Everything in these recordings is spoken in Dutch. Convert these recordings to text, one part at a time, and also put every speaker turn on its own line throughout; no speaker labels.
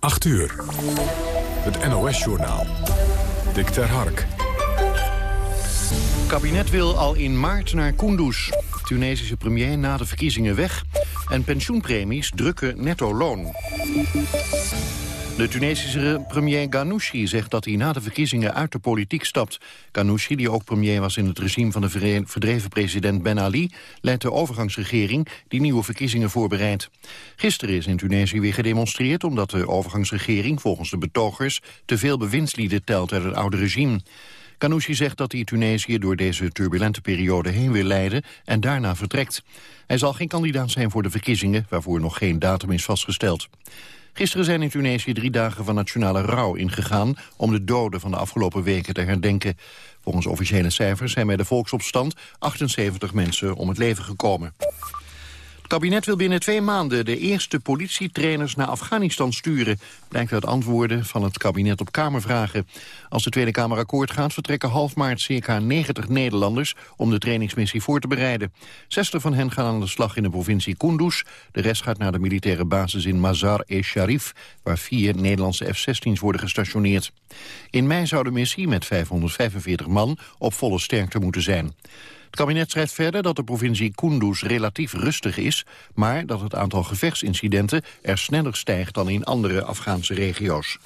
8 uur. Het NOS-journaal. Dick ter Hark.
Het kabinet wil al in maart naar Kunduz. Tunesische premier na de verkiezingen weg. En pensioenpremies drukken netto loon. De Tunesische premier Ghanouchi zegt dat hij na de verkiezingen uit de politiek stapt. Ghanouchi, die ook premier was in het regime van de verdreven president Ben Ali... leidt de overgangsregering die nieuwe verkiezingen voorbereidt. Gisteren is in Tunesië weer gedemonstreerd... omdat de overgangsregering volgens de betogers... te veel bewindslieden telt uit het oude regime. Ghanouchi zegt dat hij Tunesië door deze turbulente periode heen wil leiden... en daarna vertrekt. Hij zal geen kandidaat zijn voor de verkiezingen... waarvoor nog geen datum is vastgesteld. Gisteren zijn in Tunesië drie dagen van nationale rouw ingegaan... om de doden van de afgelopen weken te herdenken. Volgens officiële cijfers zijn bij de volksopstand 78 mensen om het leven gekomen. Het kabinet wil binnen twee maanden de eerste politietrainers naar Afghanistan sturen. Blijkt uit antwoorden van het kabinet op Kamervragen. Als de Tweede Kamer akkoord gaat, vertrekken half maart circa 90 Nederlanders om de trainingsmissie voor te bereiden. 60 van hen gaan aan de slag in de provincie Kunduz. De rest gaat naar de militaire basis in Mazar-e-Sharif, waar vier Nederlandse F-16's worden gestationeerd. In mei zou de missie met 545 man op volle sterkte moeten zijn. Het kabinet schrijft verder dat de provincie Kunduz relatief rustig is... maar dat het aantal gevechtsincidenten er sneller stijgt dan in andere Afghaanse regio's.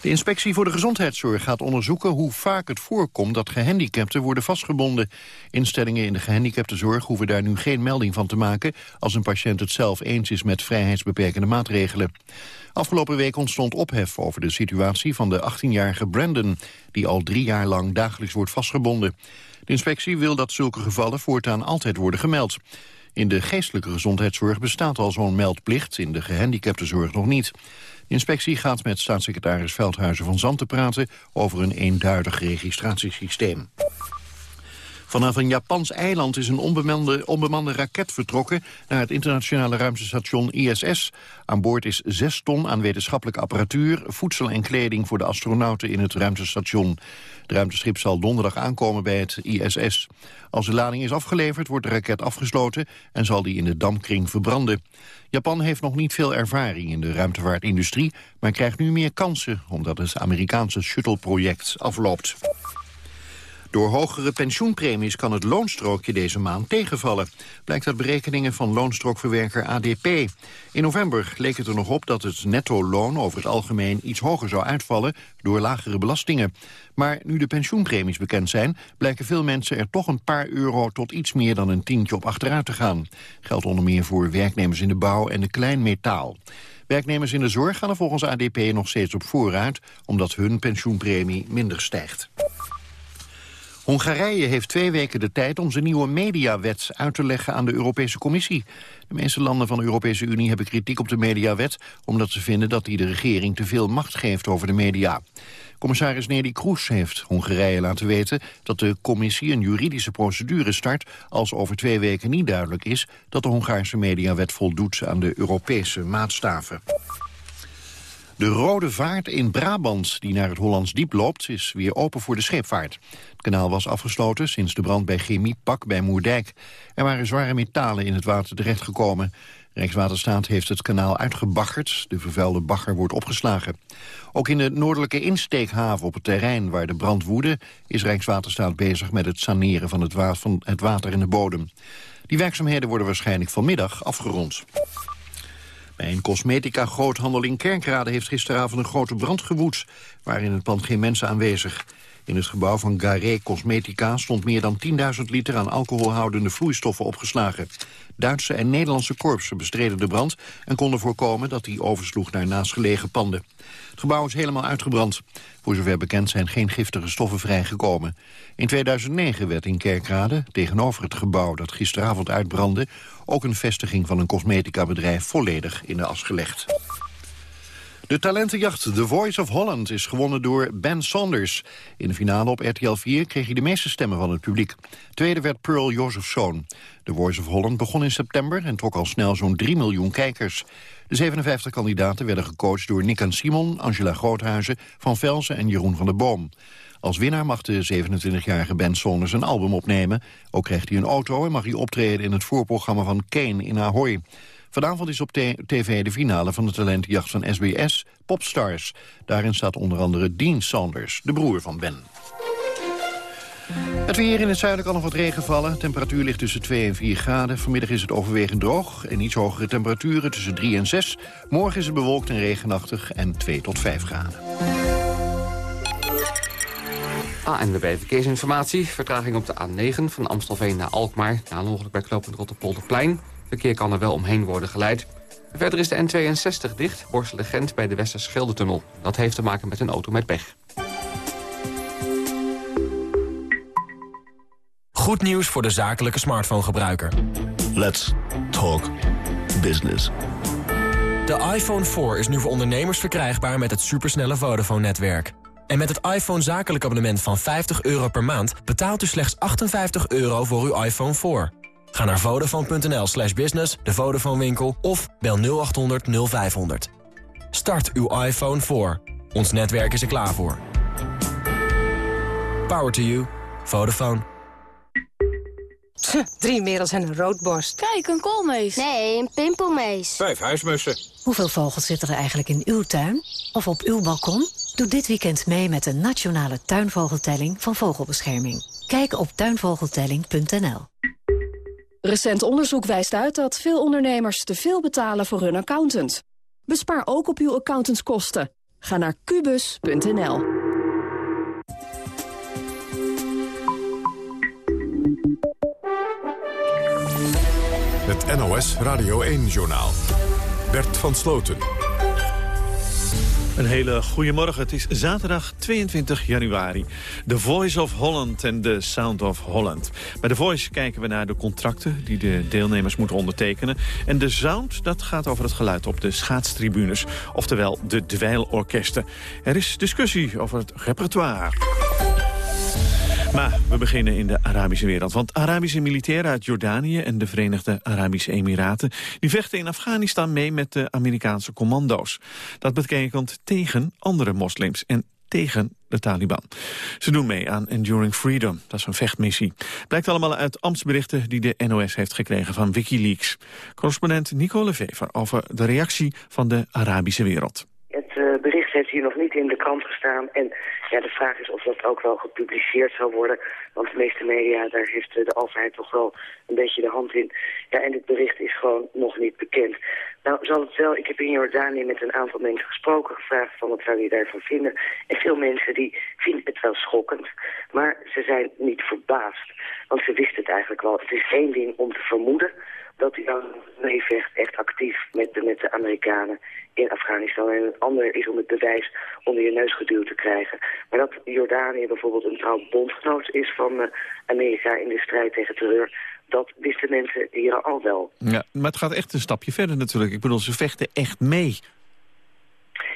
De inspectie voor de gezondheidszorg gaat onderzoeken hoe vaak het voorkomt dat gehandicapten worden vastgebonden. Instellingen in de gehandicaptenzorg hoeven daar nu geen melding van te maken als een patiënt het zelf eens is met vrijheidsbeperkende maatregelen. Afgelopen week ontstond ophef over de situatie van de 18-jarige Brandon, die al drie jaar lang dagelijks wordt vastgebonden. De inspectie wil dat zulke gevallen voortaan altijd worden gemeld. In de geestelijke gezondheidszorg bestaat al zo'n meldplicht, in de gehandicaptenzorg nog niet. De inspectie gaat met staatssecretaris Veldhuizen van Zanten praten over een eenduidig registratiesysteem. Vanaf een Japans eiland is een onbemande, onbemande raket vertrokken naar het internationale ruimtestation ISS. Aan boord is 6 ton aan wetenschappelijke apparatuur, voedsel en kleding voor de astronauten in het ruimtestation. Het ruimteschip zal donderdag aankomen bij het ISS. Als de lading is afgeleverd wordt de raket afgesloten en zal die in de dampkring verbranden. Japan heeft nog niet veel ervaring in de ruimtevaartindustrie, maar krijgt nu meer kansen omdat het Amerikaanse shuttle-project afloopt. Door hogere pensioenpremies kan het loonstrookje deze maand tegenvallen. Blijkt uit berekeningen van loonstrookverwerker ADP. In november leek het er nog op dat het netto-loon over het algemeen iets hoger zou uitvallen door lagere belastingen. Maar nu de pensioenpremies bekend zijn, blijken veel mensen er toch een paar euro tot iets meer dan een tientje op achteruit te gaan. Geldt onder meer voor werknemers in de bouw en de kleinmetaal. Werknemers in de zorg gaan er volgens ADP nog steeds op vooruit, omdat hun pensioenpremie minder stijgt. Hongarije heeft twee weken de tijd om zijn nieuwe mediawet uit te leggen aan de Europese Commissie. De meeste landen van de Europese Unie hebben kritiek op de mediawet... omdat ze vinden dat die de regering te veel macht geeft over de media. Commissaris Nelly Kroes heeft Hongarije laten weten dat de commissie een juridische procedure start als over twee weken niet duidelijk is dat de Hongaarse mediawet voldoet aan de Europese maatstaven. De Rode Vaart in Brabant, die naar het Hollands Diep loopt, is weer open voor de scheepvaart. Het kanaal was afgesloten sinds de brand bij Chemiepak bij Moerdijk. Er waren zware metalen in het water terechtgekomen. Rijkswaterstaat heeft het kanaal uitgebaggerd. De vervuilde bagger wordt opgeslagen. Ook in de noordelijke insteekhaven op het terrein waar de brand woedde... is Rijkswaterstaat bezig met het saneren van het, van het water in de bodem. Die werkzaamheden worden waarschijnlijk vanmiddag afgerond. Bij een cosmetica-groothandel in Kerkrade heeft gisteravond een grote brand gewoed. Waren in het pand geen mensen aanwezig. In het gebouw van Garé Cosmetica stond meer dan 10.000 liter aan alcoholhoudende vloeistoffen opgeslagen. Duitse en Nederlandse korpsen bestreden de brand en konden voorkomen dat die oversloeg naar naastgelegen panden. Het gebouw is helemaal uitgebrand. Voor zover bekend zijn geen giftige stoffen vrijgekomen. In 2009 werd in Kerkrade, tegenover het gebouw dat gisteravond uitbrandde... ook een vestiging van een cosmetica-bedrijf volledig in de as gelegd. De talentenjacht The Voice of Holland is gewonnen door Ben Saunders. In de finale op RTL 4 kreeg hij de meeste stemmen van het publiek. Tweede werd Pearl Josephson. The Voice of Holland begon in september en trok al snel zo'n 3 miljoen kijkers. De 57 kandidaten werden gecoacht door Nick en Simon, Angela Groothuizen, Van Velzen en Jeroen van der Boom. Als winnaar mag de 27-jarige Ben Saunders een album opnemen. Ook krijgt hij een auto en mag hij optreden in het voorprogramma van Kane in Ahoy. Vanavond is op tv de finale van de talentenjacht van SBS, Popstars. Daarin staat onder andere Dean Saunders, de broer van Ben. Het weer in het zuiden kan nog wat regen vallen. Temperatuur ligt tussen 2 en 4 graden. Vanmiddag is het overwegend droog en iets hogere temperaturen tussen 3 en 6. Morgen is het bewolkt en regenachtig en 2 tot 5 graden.
ANWB Verkeersinformatie. Vertraging op de A9 van Amstelveen naar Alkmaar. Na een ongeluk bij knooppunt Rotterpolderplein. Verkeer kan er wel omheen worden geleid. Verder is de N62 dicht, Borselen-Gent bij de Westerschelde-tunnel. Dat heeft te maken met een auto met pech.
Goed nieuws voor de zakelijke smartphone-gebruiker.
Let's talk business.
De iPhone 4 is nu voor ondernemers verkrijgbaar met het supersnelle Vodafone-netwerk. En met het iPhone zakelijk abonnement van 50 euro per maand... betaalt u slechts 58 euro voor uw iPhone 4. Ga naar vodafone.nl slash business, de Vodafone winkel... of bel 0800 0500. Start uw iPhone 4. Ons netwerk is er klaar voor. Power to you. Vodafone.
Drie merels en een roodborst.
Kijk, een koolmees.
Nee, een pimpelmees.
Vijf huismussen.
Hoeveel vogels zitten er eigenlijk in uw tuin? Of op uw balkon? Doe dit weekend mee met de nationale tuinvogeltelling van Vogelbescherming. Kijk op tuinvogeltelling.nl.
Recent onderzoek wijst uit dat veel ondernemers te veel betalen voor hun accountant. Bespaar ook op uw accountantskosten. Ga naar kubus.nl.
Het NOS Radio 1-journaal. Bert van Sloten.
Een hele goede morgen. Het is zaterdag 22 januari. The Voice of Holland en The Sound of Holland. Bij The Voice kijken we naar de contracten die de deelnemers moeten ondertekenen. En de Sound, dat gaat over het geluid op de schaatstribunes. Oftewel de dweilorkesten. Er is discussie over het repertoire. Maar we beginnen in de Arabische wereld. Want Arabische militairen uit Jordanië en de Verenigde Arabische Emiraten... die vechten in Afghanistan mee met de Amerikaanse commando's. Dat betekent tegen andere moslims en tegen de Taliban. Ze doen mee aan Enduring Freedom, dat is een vechtmissie. Blijkt allemaal uit ambtsberichten die de NOS heeft gekregen van Wikileaks. Correspondent Nico Lefever over de reactie van de Arabische wereld.
Heeft hier nog niet in de krant gestaan. En ja, de vraag is of dat ook wel gepubliceerd zal worden. Want de meeste media, daar heeft de overheid toch wel een beetje de hand in. Ja, en dit bericht is gewoon nog niet bekend. Nou, zal het wel, ik heb in Jordanië met een aantal mensen gesproken, gevraagd van wat zou je daarvan vinden. En veel mensen die vinden het wel schokkend, maar ze zijn niet verbaasd. Want ze wisten het eigenlijk wel. Het is één ding om te vermoeden dat hij dan meevecht echt actief met de, met de Amerikanen in Afghanistan. En een ander is om het bewijs onder je neus geduwd te krijgen. Maar dat Jordanië bijvoorbeeld een trouw bondgenoot is van uh, Amerika in de strijd tegen terreur... dat wisten mensen hier al wel.
Ja, maar het gaat echt een stapje verder natuurlijk. Ik bedoel, ze vechten echt mee.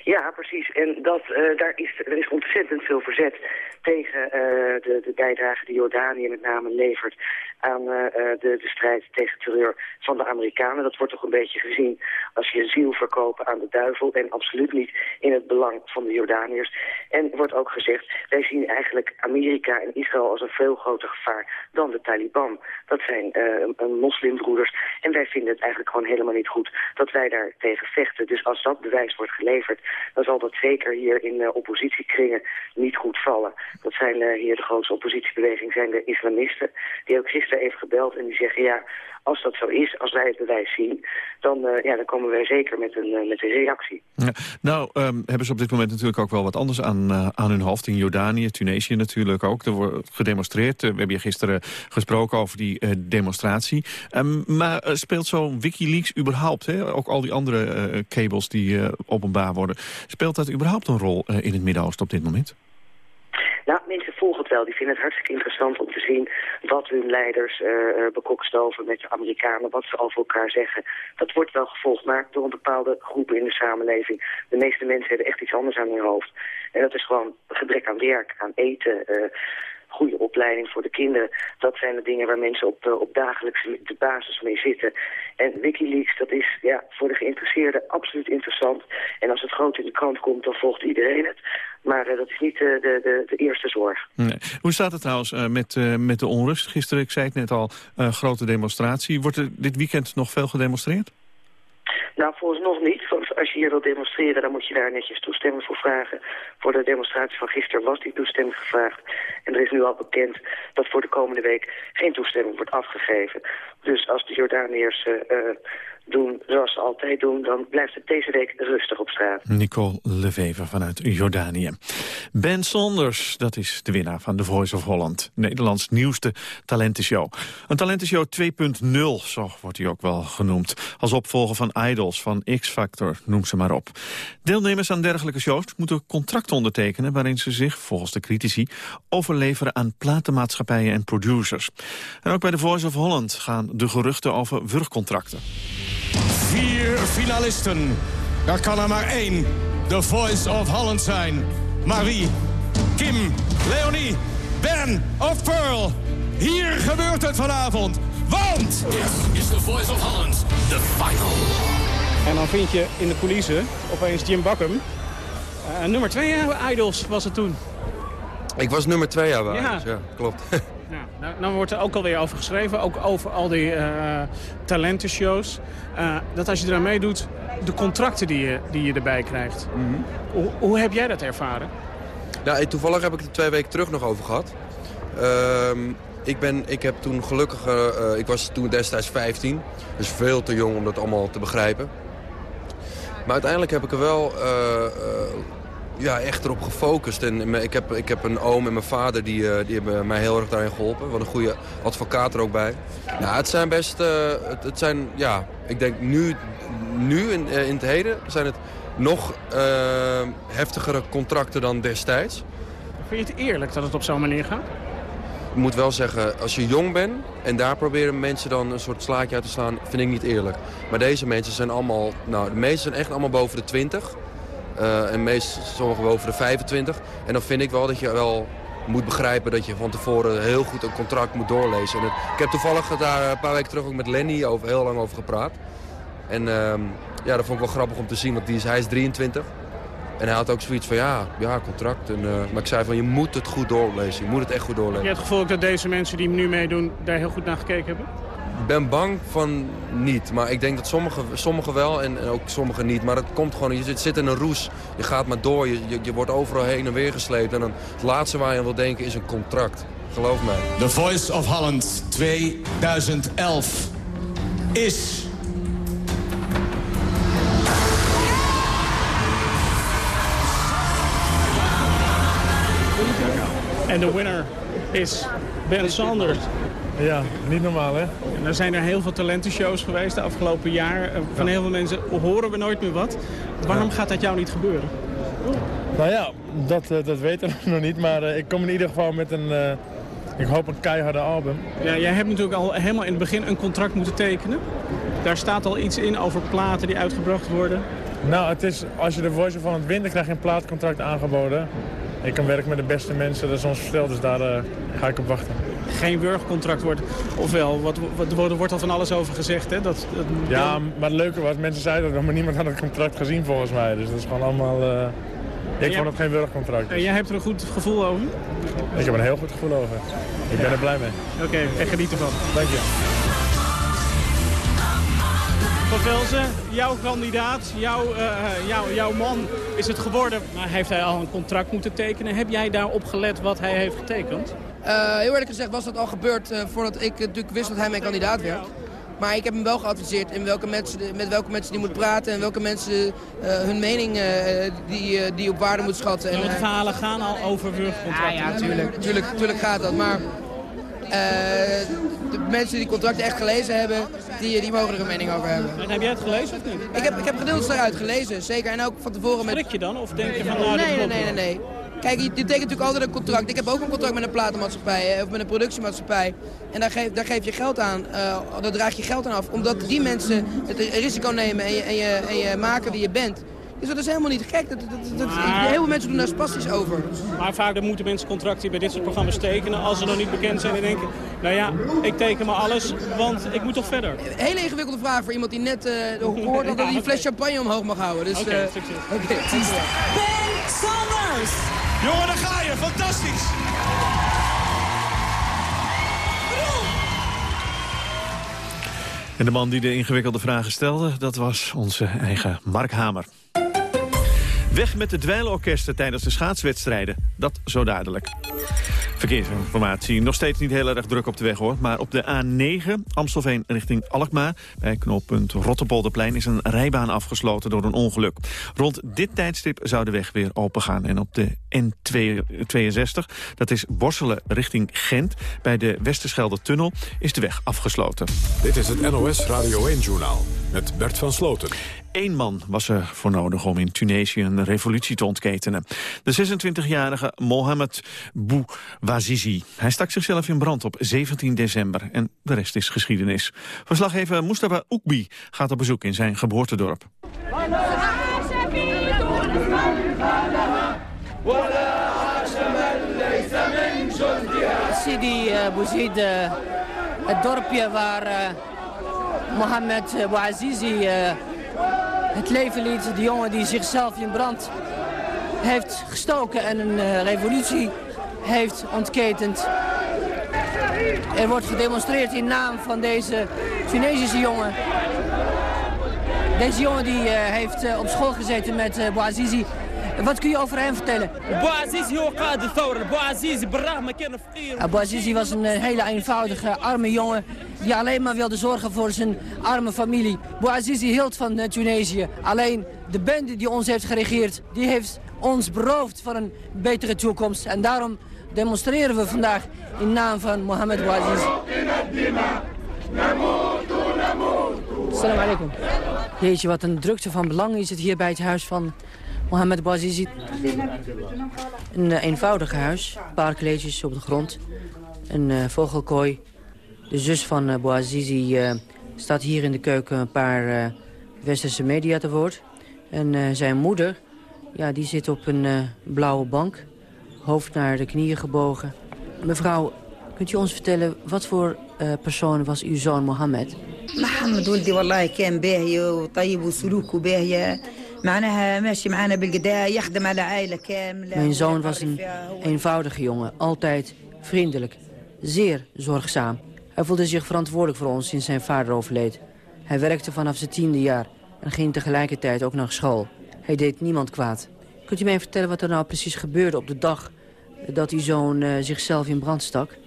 Ja, precies. En dat, uh, daar is, er is ontzettend veel verzet tegen uh, de, de bijdrage die Jordanië met name levert aan uh, de, de strijd tegen terreur van de Amerikanen. Dat wordt toch een beetje gezien als je ziel verkopen aan de duivel en absoluut niet in het belang van de Jordaniërs. En wordt ook gezegd, wij zien eigenlijk Amerika en Israël als een veel groter gevaar dan de Taliban. Dat zijn moslimbroeders en wij vinden het eigenlijk gewoon helemaal niet goed dat wij daar tegen vechten. Dus als dat bewijs wordt geleverd, dan zal dat zeker hier in oppositiekringen niet goed vallen. Dat zijn uh, hier de grootste oppositiebeweging, zijn de islamisten. Die ook gisteren even gebeld en die zeggen, ja, als dat zo is, als wij het bewijs zien, dan, uh, ja, dan komen wij zeker met een, uh, met een reactie.
Ja, nou, um, hebben ze op dit moment natuurlijk ook wel wat anders aan, aan hun hoofd. In Jordanië, Tunesië natuurlijk ook. Er wordt gedemonstreerd. we hebben hier gisteren gesproken over die demonstratie. Um, maar speelt zo'n Wikileaks überhaupt, hè? ook al die andere cables die openbaar worden... speelt dat überhaupt een rol in het Midden-Oosten op dit moment?
Nou, mensen volgen het wel. Die vinden het hartstikke interessant om te zien wat hun leiders uh, bekokstoven met de Amerikanen, wat ze over elkaar zeggen. Dat wordt wel gevolgd, maar door een bepaalde groepen in de samenleving. De meeste mensen hebben echt iets anders aan hun hoofd. En dat is gewoon gebrek aan werk, aan eten, uh, goede opleiding voor de kinderen. Dat zijn de dingen waar mensen op, uh, op dagelijkse de basis mee zitten. En Wikileaks, dat is ja, voor de geïnteresseerden absoluut interessant. En als het groot in de krant komt, dan volgt iedereen het. Maar uh, dat is niet uh, de, de, de, eerste zorg.
Nee. Hoe staat het trouwens met, met de onrust? Gisteren, ik zei het net al, grote demonstratie. Wordt er dit weekend nog veel gedemonstreerd?
Nou, volgens nog niet. Want als je hier wilt demonstreren, dan moet je daar netjes toestemming voor vragen. Voor de demonstratie van gisteren was die toestemming gevraagd. En er is nu al bekend dat voor de komende week geen toestemming wordt afgegeven. Dus als de Jordaniërs uh, doen zoals ze altijd doen... dan blijft het deze week rustig op straat.
Nicole Levever vanuit Jordanië. Ben Sonders, dat is de winnaar van The Voice of Holland. Nederlands nieuwste talentenshow. Een talentenshow 2.0, zo wordt hij ook wel genoemd. Als opvolger van Idols, van X-Factor, noem ze maar op. Deelnemers aan dergelijke shows moeten contracten ondertekenen... waarin ze zich, volgens de critici, overleveren aan platenmaatschappijen en producers. En ook bij The Voice of Holland gaan de geruchten over wurgcontracten.
Vier finalisten. Er kan er maar één. The Voice of Holland zijn. Maar wie? Kim, Leonie, Ben of Pearl? Hier gebeurt het vanavond. Want...
Dit is The Voice of Holland. The final.
En dan vind je in de coulissen opeens Jim Bakken. Uh, nummer 2 Idols was het toen.
Ik was nummer 2 jaar bij ja. ja, klopt.
Nou, nou, dan wordt er ook alweer over geschreven, ook over al die uh, talentenshows. Uh, dat als je eraan meedoet, de contracten die je, die je erbij krijgt. Mm -hmm. hoe, hoe, heb jij dat ervaren?
Nou, toevallig heb ik er twee weken terug nog over gehad. Uh, ik, ben, ik heb toen gelukkig, uh, ik was toen destijds 15. Dus veel te jong om dat allemaal te begrijpen. Maar uiteindelijk heb ik er wel ja, echt erop gefocust. En ik heb, ik heb een oom en mijn vader die, uh, die hebben mij heel erg daarin geholpen. Wat een goede advocaat er ook bij. Ja, het zijn best, uh, het, het, zijn, ja, ik denk nu, nu in, uh, in het heden zijn het nog heftigere contracten dan destijds.
Vind je het eerlijk dat het op zo'n manier gaat?
Ik moet wel zeggen, als je jong bent en daar proberen mensen dan een soort slaatje uit te slaan, vind ik niet eerlijk. Maar deze mensen zijn allemaal, nou de meeste zijn echt allemaal boven de 20. Uh, en meest sommigen boven de 25. En dan vind ik wel dat je wel moet begrijpen dat je van tevoren heel goed een contract moet doorlezen. En ik heb toevallig daar een paar weken terug ook met Lenny over, heel lang over gepraat. En uh, ja, dat vond ik wel grappig om te zien, want die is, hij is 23. En hij had ook zoiets van, ja, ja contract. En, uh, maar ik zei van, je moet het goed doorlezen. Je moet het echt goed doorlezen.
Je hebt het gevoel dat deze mensen die nu meedoen daar heel goed naar gekeken hebben?
Ik ben bang van niet. Maar ik denk dat sommigen sommige wel en ook sommigen niet. Maar het komt gewoon, je zit in een roes. Je gaat maar door, je, je, je wordt overal heen en weer gesleept. En dan, het laatste waar je aan wil denken is een contract. Geloof mij.
The Voice of Holland 2011 is...
En de winner is Ben Sanders.
Ja, niet normaal hè?
En er zijn er heel veel talentenshows geweest de afgelopen jaar. Van heel veel mensen horen we nooit meer wat. Waarom ja. gaat dat jou niet gebeuren?
Nou ja, dat, dat weten we nog niet. Maar uh, ik kom in ieder geval met een, uh, ik hoop een keiharde album.
Ja, jij hebt natuurlijk al helemaal in het begin een contract moeten tekenen. Daar staat al iets in over platen die uitgebracht worden.
Nou, het is, als je de Voice of Holland wint, dan krijg je een plaatcontract aangeboden. Ik kan werken met de beste mensen, dat is ons verteld, dus daar uh, ga ik op wachten
geen wurgcontract wordt. Ofwel, wat, wat, er wordt al van alles over gezegd. Hè? Dat, dat,
ja, maar het leuke was, mensen zeiden dat, maar niemand had het contract gezien volgens mij. Dus dat is gewoon allemaal... Uh, ik vond het geen wurgcontract. Dus.
En jij hebt er een goed gevoel over?
Ik heb er een heel goed gevoel over. Ik ben er blij mee.
Oké, okay, en geniet ervan.
Dank je.
Van Velzen, jouw kandidaat, jouw, uh, jouw, jouw man is het geworden. Maar heeft hij al een contract moeten tekenen? Heb jij daarop gelet wat hij heeft getekend?
Uh, heel eerlijk gezegd was dat al gebeurd uh, voordat ik natuurlijk wist dat hij mijn kandidaat werd. Maar ik heb hem wel geadviseerd in welke mensen, met welke mensen die moet praten... en welke mensen uh, hun mening die, die op waarde moet schatten.
En, de verhalen gaan al over wurgcontracten.
Ja, ja, tuurlijk, tuurlijk, tuurlijk gaat dat. Maar de mensen die contracten echt gelezen hebben, die, die mogen er een mening over hebben.
En heb jij het gelezen of niet?
Ik heb, ik heb gedeeltes eruit gelezen, zeker. En ook van tevoren met...
Schrik je dan? Of denk je van... Nou,
nee, nee, nee, nee, nee. Kijk, je, tekent natuurlijk altijd een contract. Ik heb ook een contract met een platenmaatschappij of met een productiemaatschappij. En daar geef, daar geef je geld aan, uh, daar draag je geld aan af. Omdat die mensen het risico nemen en je, en je, en je maken wie je bent. Dus dat is helemaal niet gek. Dat, dat, dat, maar, heel veel mensen doen daar spastisch over.
Maar vaak moeten mensen contracten bij dit soort programma's tekenen. Als ze nog niet bekend zijn en denken... Nou ja, ik teken maar alles, want ik moet toch verder.
Een hele ingewikkelde vraag voor iemand die net uh, hoort dat hij die fles champagne omhoog mag houden. Dus,
Oké, okay, uh, succes.
Okay.
Ben Sanders!
Jongen, daar ga je. Fantastisch.
En de man die de ingewikkelde vragen stelde, dat was onze eigen Mark Hamer. Weg met de dweilorkesten tijdens de schaatswedstrijden. Dat zo duidelijk. Verkeersinformatie. Nog steeds niet heel erg druk op de weg hoor. Maar op de A9 Amstelveen richting Alkmaar... bij knooppunt Rotterpolderplein is een rijbaan afgesloten door een ongeluk. Rond dit tijdstip zou de weg weer opengaan. En op de N62, dat is Borselen richting Gent... bij de Westerschelde-tunnel is de weg afgesloten.
Dit is het NOS Radio 1-journaal met Bert van Sloten.
Eén man was er voor nodig om in Tunesië een revolutie te ontketenen. De 26-jarige Mohamed Bouazizi. Hij stak zichzelf in brand op 17 december en de rest is geschiedenis. Verslaggever Mustafa Oekbi gaat op bezoek in zijn geboortedorp.
Sidi Bouzid, het dorpje waar uh, Mohamed Bouazizi het leven liet. De jongen die zichzelf in brand heeft gestoken en een uh, revolutie heeft ontketend. Er wordt gedemonstreerd in naam van deze Tunesische jongen. Deze jongen die, uh, heeft uh, op school gezeten met Bouazizi. Wat kun je over hem vertellen?
Abu
Azizi was een eh, hele eenvoudige, arme jongen die alleen maar wilde zorgen voor zijn arme familie. Bouazizi hield van eh, Tunesië. Alleen de bende die ons heeft geregeerd, die heeft ons beroofd van een betere toekomst. En daarom demonstreren we vandaag in naam van Mohammed Bouazizi. Assalamu alaikum. Jeetje, wat een drukte van belang is het hier bij het huis van Mohammed Bouazizi een eh, eenvoudig huis. Een paar kleedjes op de grond. Een eh, vogelkooi. De zus van eh, Bouazizi staat hier in de keuken een paar westerse media te woord. En zijn moeder, ja, die zit op een blauwe bank. Hoofd naar de knieën gebogen. Mevrouw, kunt u ons vertellen wat voor persoon was uw zoon Mohammed?
Mohammed,
mijn zoon was een eenvoudige jongen, altijd vriendelijk, zeer zorgzaam. Hij voelde zich verantwoordelijk voor ons sinds zijn vader overleed. Hij werkte vanaf zijn tiende jaar en ging tegelijkertijd ook naar school. Hij deed niemand kwaad. Kunt u mij vertellen wat er nou precies gebeurde op de dag dat uw zoon eh, zichzelf in brand stak?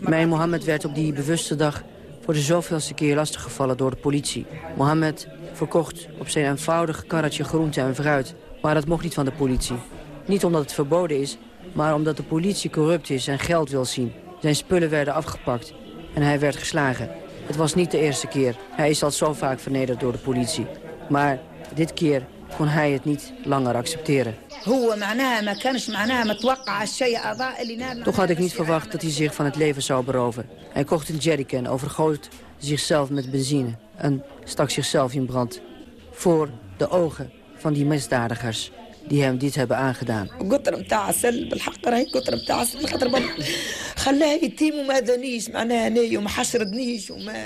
Mijn Mohammed werd op die bewuste dag voor de zoveelste keer lastiggevallen door de politie. Mohammed verkocht op zijn eenvoudig karretje groente en fruit. Maar dat mocht niet van de politie. Niet omdat het verboden is, maar omdat de politie corrupt is en geld wil zien. Zijn spullen werden afgepakt en hij werd geslagen. Het was niet de eerste keer. Hij is al zo vaak vernederd door de politie. Maar dit keer kon hij het niet langer accepteren. Toch had ik niet verwacht dat hij zich van het leven zou beroven. Hij kocht een jerrycan, overgoot zichzelf met benzine en stak zichzelf in brand. Voor de ogen van die misdadigers die hem dit hebben aangedaan.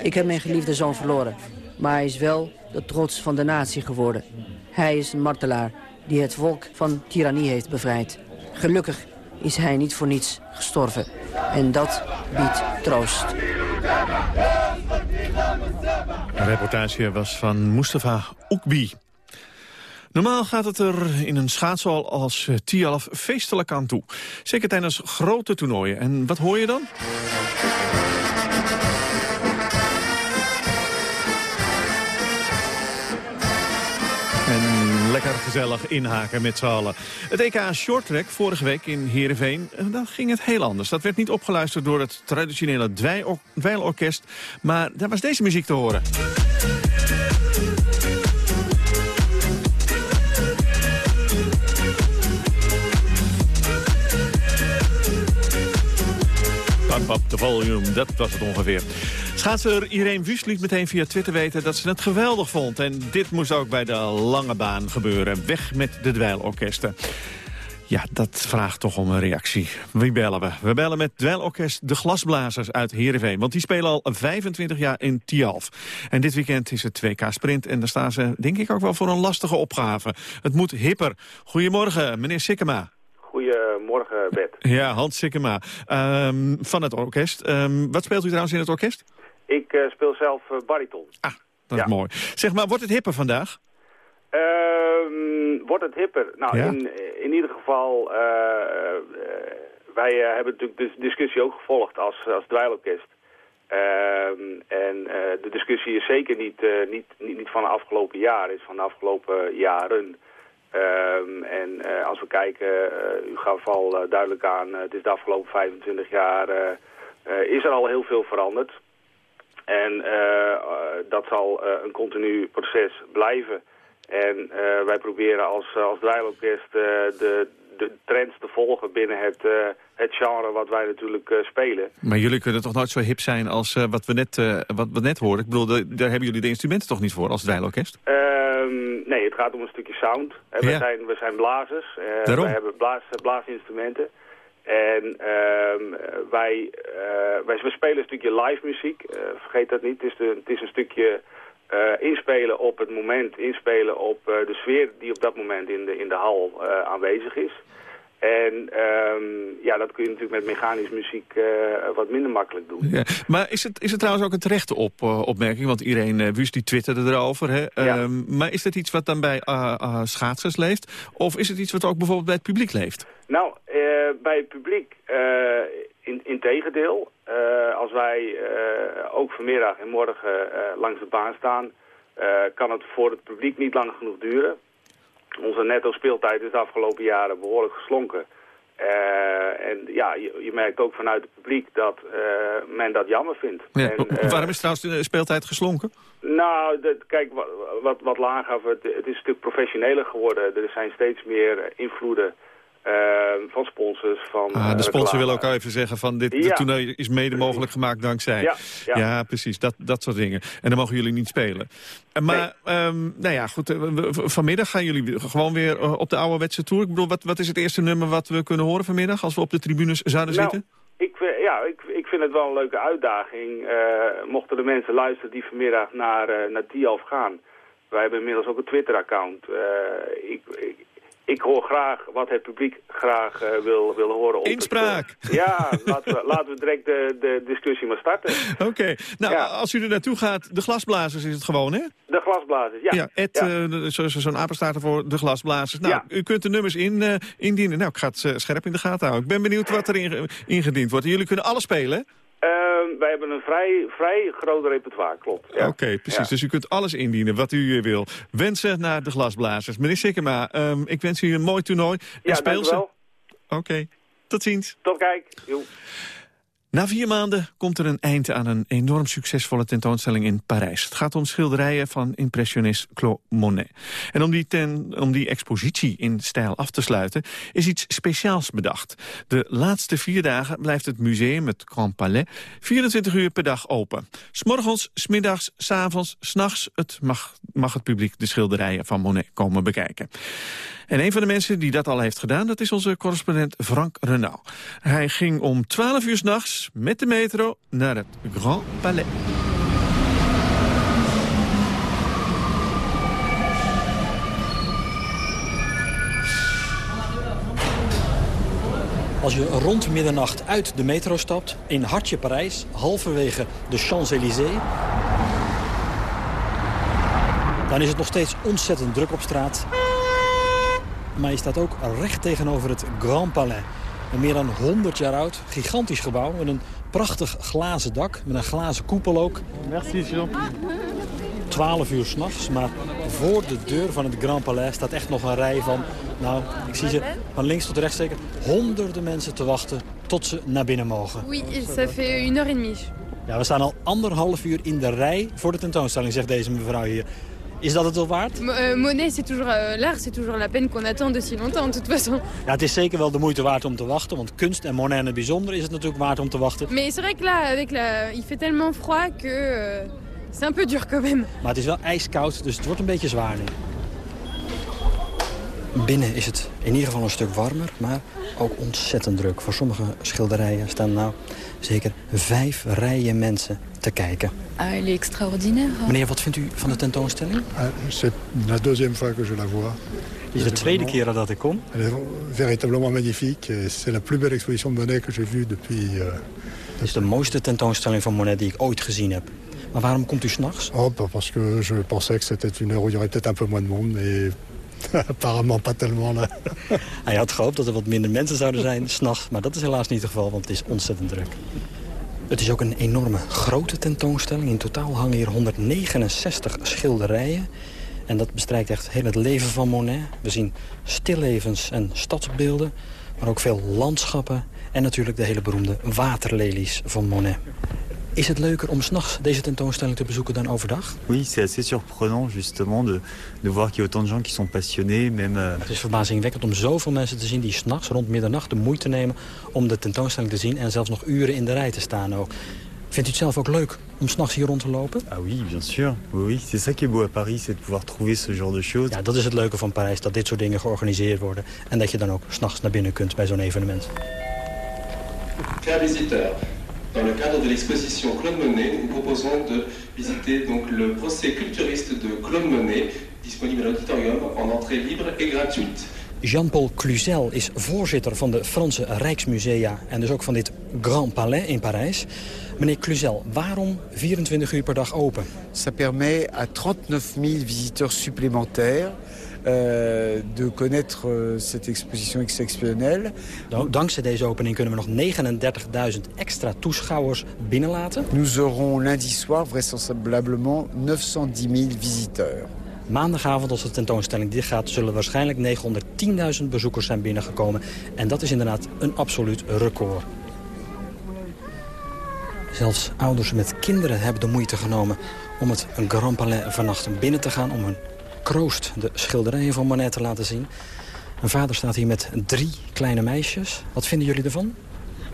Ik heb mijn geliefde zoon verloren, maar hij is wel de trots van de natie geworden. Hij is een martelaar die het volk van tirannie heeft bevrijd. Gelukkig is hij niet voor niets gestorven. En dat biedt troost.
De reportage was van Mustafa Oekbi. Normaal gaat het er in een schaatshal als Tialf feestelijk aan toe. Zeker tijdens grote toernooien. En wat hoor je dan? Lekker gezellig inhaken met z'n allen. Het EK Shorttrack vorige week in Heerenveen, dan ging het heel anders. Dat werd niet opgeluisterd door het traditionele dweilorkest, maar daar was deze muziek te horen. Pump up the volume, dat was het ongeveer. Schaatser Irene Wüst liet meteen via Twitter weten dat ze het geweldig vond. En dit moest ook bij de lange baan gebeuren. Weg met de dweilorkesten. Ja, dat vraagt toch om een reactie. Wie bellen we? We bellen met dweilorkest De Glasblazers uit Heerenveen. Want die spelen al 25 jaar in Tialf. En dit weekend is het 2K Sprint. En daar staan ze denk ik ook wel voor een lastige opgave. Het moet hipper. Goedemorgen, meneer Sikkema.
Goedemorgen, bed.
Ja, Hans Sikkema ehm, van het orkest. Ehm, wat speelt u trouwens in het orkest?
Ik eh, speel zelf eh, bariton.
Ah, dat is mooi. Zeg maar, wordt het hipper vandaag?
Ehm, wordt het hipper? Nou,
Ja.
in, in ieder geval, eh, eh, wij eh, hebben natuurlijk de discussie ook gevolgd als, als dweilorkest. Ehm, en eh, de discussie is zeker niet, eh, niet, niet, niet van de afgelopen jaren, is van de afgelopen jaren. Ehm, en eh, als we kijken, eh, u gaf al eh, duidelijk aan, eh, het is de afgelopen 25 jaar, eh, eh, is er al heel veel veranderd. En eh, eh, dat zal eh, een continu proces blijven. En wij proberen als, als dweilorkest eh, de, de trends te volgen binnen het, het genre wat wij natuurlijk spelen.
Maar jullie kunnen toch nooit zo hip zijn als wat, we net, wat we net hoorden? Ik bedoel, de- daar hebben jullie de instrumenten toch niet voor als dweilorkest?
Ehm, nee, het gaat om een stukje sound. En we, zijn, we zijn blazers.
Daarom.
We hebben blaas, blaasinstrumenten. En ehm, wij, eh, wij spelen een stukje live muziek. Eh, vergeet dat niet. Het is, het is een stukje eh, inspelen op het moment. Inspelen op de sfeer die op dat moment in de, in de hal aanwezig is. En ehm, ja, dat kun je natuurlijk met mechanische muziek eh, wat minder makkelijk doen.
Ja. Maar is het, is het trouwens ook een terechte op, eh, opmerking? Want iedereen, uh, Wust die twitterde erover. Hè? Ehm, maar is dat iets wat dan bij uh, schaatsers leeft? Of is het iets wat ook bijvoorbeeld bij het publiek leeft?
Nou, bij het publiek in, in tegendeel. Als wij ook vanmiddag en morgen langs de baan staan... kan het voor het publiek niet lang genoeg duren. Onze netto speeltijd is de afgelopen jaren behoorlijk geslonken. Uh, en ja, je, je, merkt ook vanuit het publiek dat uh, men dat jammer vindt.
Ja,
en,
uh, waarom is trouwens de speeltijd geslonken?
Nou, dat, kijk, wat, wat, wat gaf, het, het, is een stuk professioneler geworden. Er zijn steeds meer invloeden van sponsors. Van,
ah, de sponsor wil ook even zeggen van dit
ja.
toernooi is mede mogelijk gemaakt dankzij.
Ja, ja.
ja precies, dat, dat soort dingen. En dan mogen jullie niet spelen. Maar, nee. um, nou ja, goed, vanmiddag gaan jullie gewoon weer op de ouderwetse tour. Ik bedoel, wat, wat is het eerste nummer wat we kunnen horen vanmiddag... als we op de tribunes zouden
nou,
zitten?
Ik, ja, ik, ik vind het wel een leuke uitdaging. Uh, mochten de mensen luisteren die vanmiddag naar, uh, naar gaan... Wij hebben inmiddels ook een Twitter-account. Uh, ik, ik, ik hoor graag wat het publiek graag uh, wil, wil horen. Op
Inspraak!
Het, uh, ja, laten we, laten we direct de, de discussie maar starten.
Oké, okay. nou ja. als u er naartoe gaat, de glasblazers is het gewoon, hè?
De glasblazers, ja.
Ja, Ed, ja. Uh, zo'n zo staat voor de glasblazers. Nou, ja. u kunt de nummers in, uh, indienen. Nou, ik ga het scherp in de gaten houden. Ik ben benieuwd wat er in, ingediend wordt. En jullie kunnen alles spelen?
Uh, wij hebben een vrij, vrij groot repertoire, klopt. Ja.
Oké, okay, precies. Ja. Dus u kunt alles indienen wat u wil. Wensen naar de glasblazers. Meneer Sikkema, um, ik wens u een mooi toernooi.
Ja, speel ze.
Oké, okay. tot ziens.
Tot kijk. Jo.
Na vier maanden komt er een eind aan een enorm succesvolle tentoonstelling in Parijs. Het gaat om schilderijen van impressionist Claude Monet. En om die, ten, om die expositie in stijl af te sluiten is iets speciaals bedacht. De laatste vier dagen blijft het museum, het Grand Palais, 24 uur per dag open. S'morgens, smiddags, s'avonds, s'nachts het mag, mag het publiek de schilderijen van Monet komen bekijken. En een van de mensen die dat al heeft gedaan, dat is onze correspondent Frank Renaud. Hij ging om 12 uur s'nachts met de metro naar het Grand Palais.
Als je rond middernacht uit de metro stapt, in hartje Parijs, halverwege de Champs-Élysées... dan is het nog steeds ontzettend druk op straat. Maar je staat ook recht tegenover het Grand Palais. Een meer dan 100 jaar oud, gigantisch gebouw met een prachtig glazen dak, met een glazen koepel ook.
Merci, Jean.
12 uur s'nachts, maar voor de deur van het Grand Palais staat echt nog een rij van... nou, ik zie ze van links tot rechts zeker, honderden mensen te wachten tot ze naar binnen mogen.
Oui, ça fait une heure et demie.
Ja, we staan al anderhalf uur in de rij voor de tentoonstelling, zegt deze mevrouw hier. Is dat het wel waard?
Uh, Monet, c'est toujours uh, l'art, c'est toujours la peine qu'on attend de si longtemps, de toute façon.
Ja, het is zeker wel de moeite waard om te wachten, want kunst en Monet in het bijzonder is het natuurlijk waard om te wachten.
Mais c'est vrai que là, avec la, il fait tellement froid que uh, c'est un peu dur quand même.
Maar het is wel ijskoud, dus het wordt een beetje zwaar nu. Binnen is het in ieder geval een stuk warmer, maar ook ontzettend druk. Voor sommige schilderijen staan nou zeker vijf rijen mensen te kijken.
Ah, elle est extraordinaire.
Meneer, wat vindt u van de tentoonstelling?
Ah, C'est la deuxième fois que je la vois.
is de tweede keer dat ik kom.
Elle est véritablement magnifique. et C'est la plus belle exposition de Monet que j'ai vue depuis... euh,
Het is de mooiste tentoonstelling van Monet die ik ooit gezien heb. Maar waarom komt u s'nachts?
Oh, parce que je pensais que c'était une heure où il y aurait peut-être un peu moins de monde, mais apparemment pas tellement là.
Hij had gehoopt dat er wat minder mensen zouden zijn s'nachts. Maar dat is helaas niet het geval, want het is ontzettend druk. Het is ook een enorme grote tentoonstelling. In totaal hangen hier 169 schilderijen. En dat bestrijkt echt heel het leven van Monet. We zien stillevens en stadsbeelden, maar ook veel landschappen... en natuurlijk de hele beroemde waterlelies van Monet. Is het leuker om s'nachts deze tentoonstelling te bezoeken dan overdag?
Oui, c'est assez surprenant justement de, de voir qu'il y a autant de gens qui sont passionnés, même... euh,
Het is verbazingwekkend om zoveel mensen te zien die s'nachts rond middernacht de moeite nemen om de tentoonstelling te zien en zelfs nog uren in de rij te staan ook. Vindt u het zelf ook leuk om s'nachts hier rond te lopen?
Ah oui, bien sûr. Oui, oui. c'est ça qui est beau à Paris, c'est de pouvoir trouver ce genre de choses.
Ja, dat is het leuke van Parijs, dat dit soort dingen georganiseerd worden en dat je dan ook s'nachts naar binnen kunt bij zo'n evenement.
Chers visiteurs, dans le cadre de l'exposition Claude Monet, nous proposons de visiter le procès culturiste de Claude Monet, disponible à l'auditorium en entrée libre et gratuite.
Jean-Paul Cluzel is voorzitter van de Franse Rijksmusea en dus ook van dit Grand Palais in Parijs. Meneer Cluzel, waarom 24 uur per dag open?
Ça permet à 39 000 visiteurs supplémentaires euh, de connaître euh, cette exposition exceptionnelle.
Dankzij deze opening kunnen we nog 39.000 extra toeschouwers binnenlaten.
Nous aurons lundi soir vraisemblablement 910 000 visiteurs.
Maandagavond, als de tentoonstelling dichtgaat, zullen waarschijnlijk 910.000 bezoekers zijn binnengekomen. En dat is inderdaad een absoluut record. Zelfs ouders met kinderen hebben de moeite genomen om het Grand Palais vannacht binnen te gaan... om hun kroost, de schilderijen van Monet te laten zien. Een vader staat hier met drie kleine meisjes. Wat vinden jullie ervan?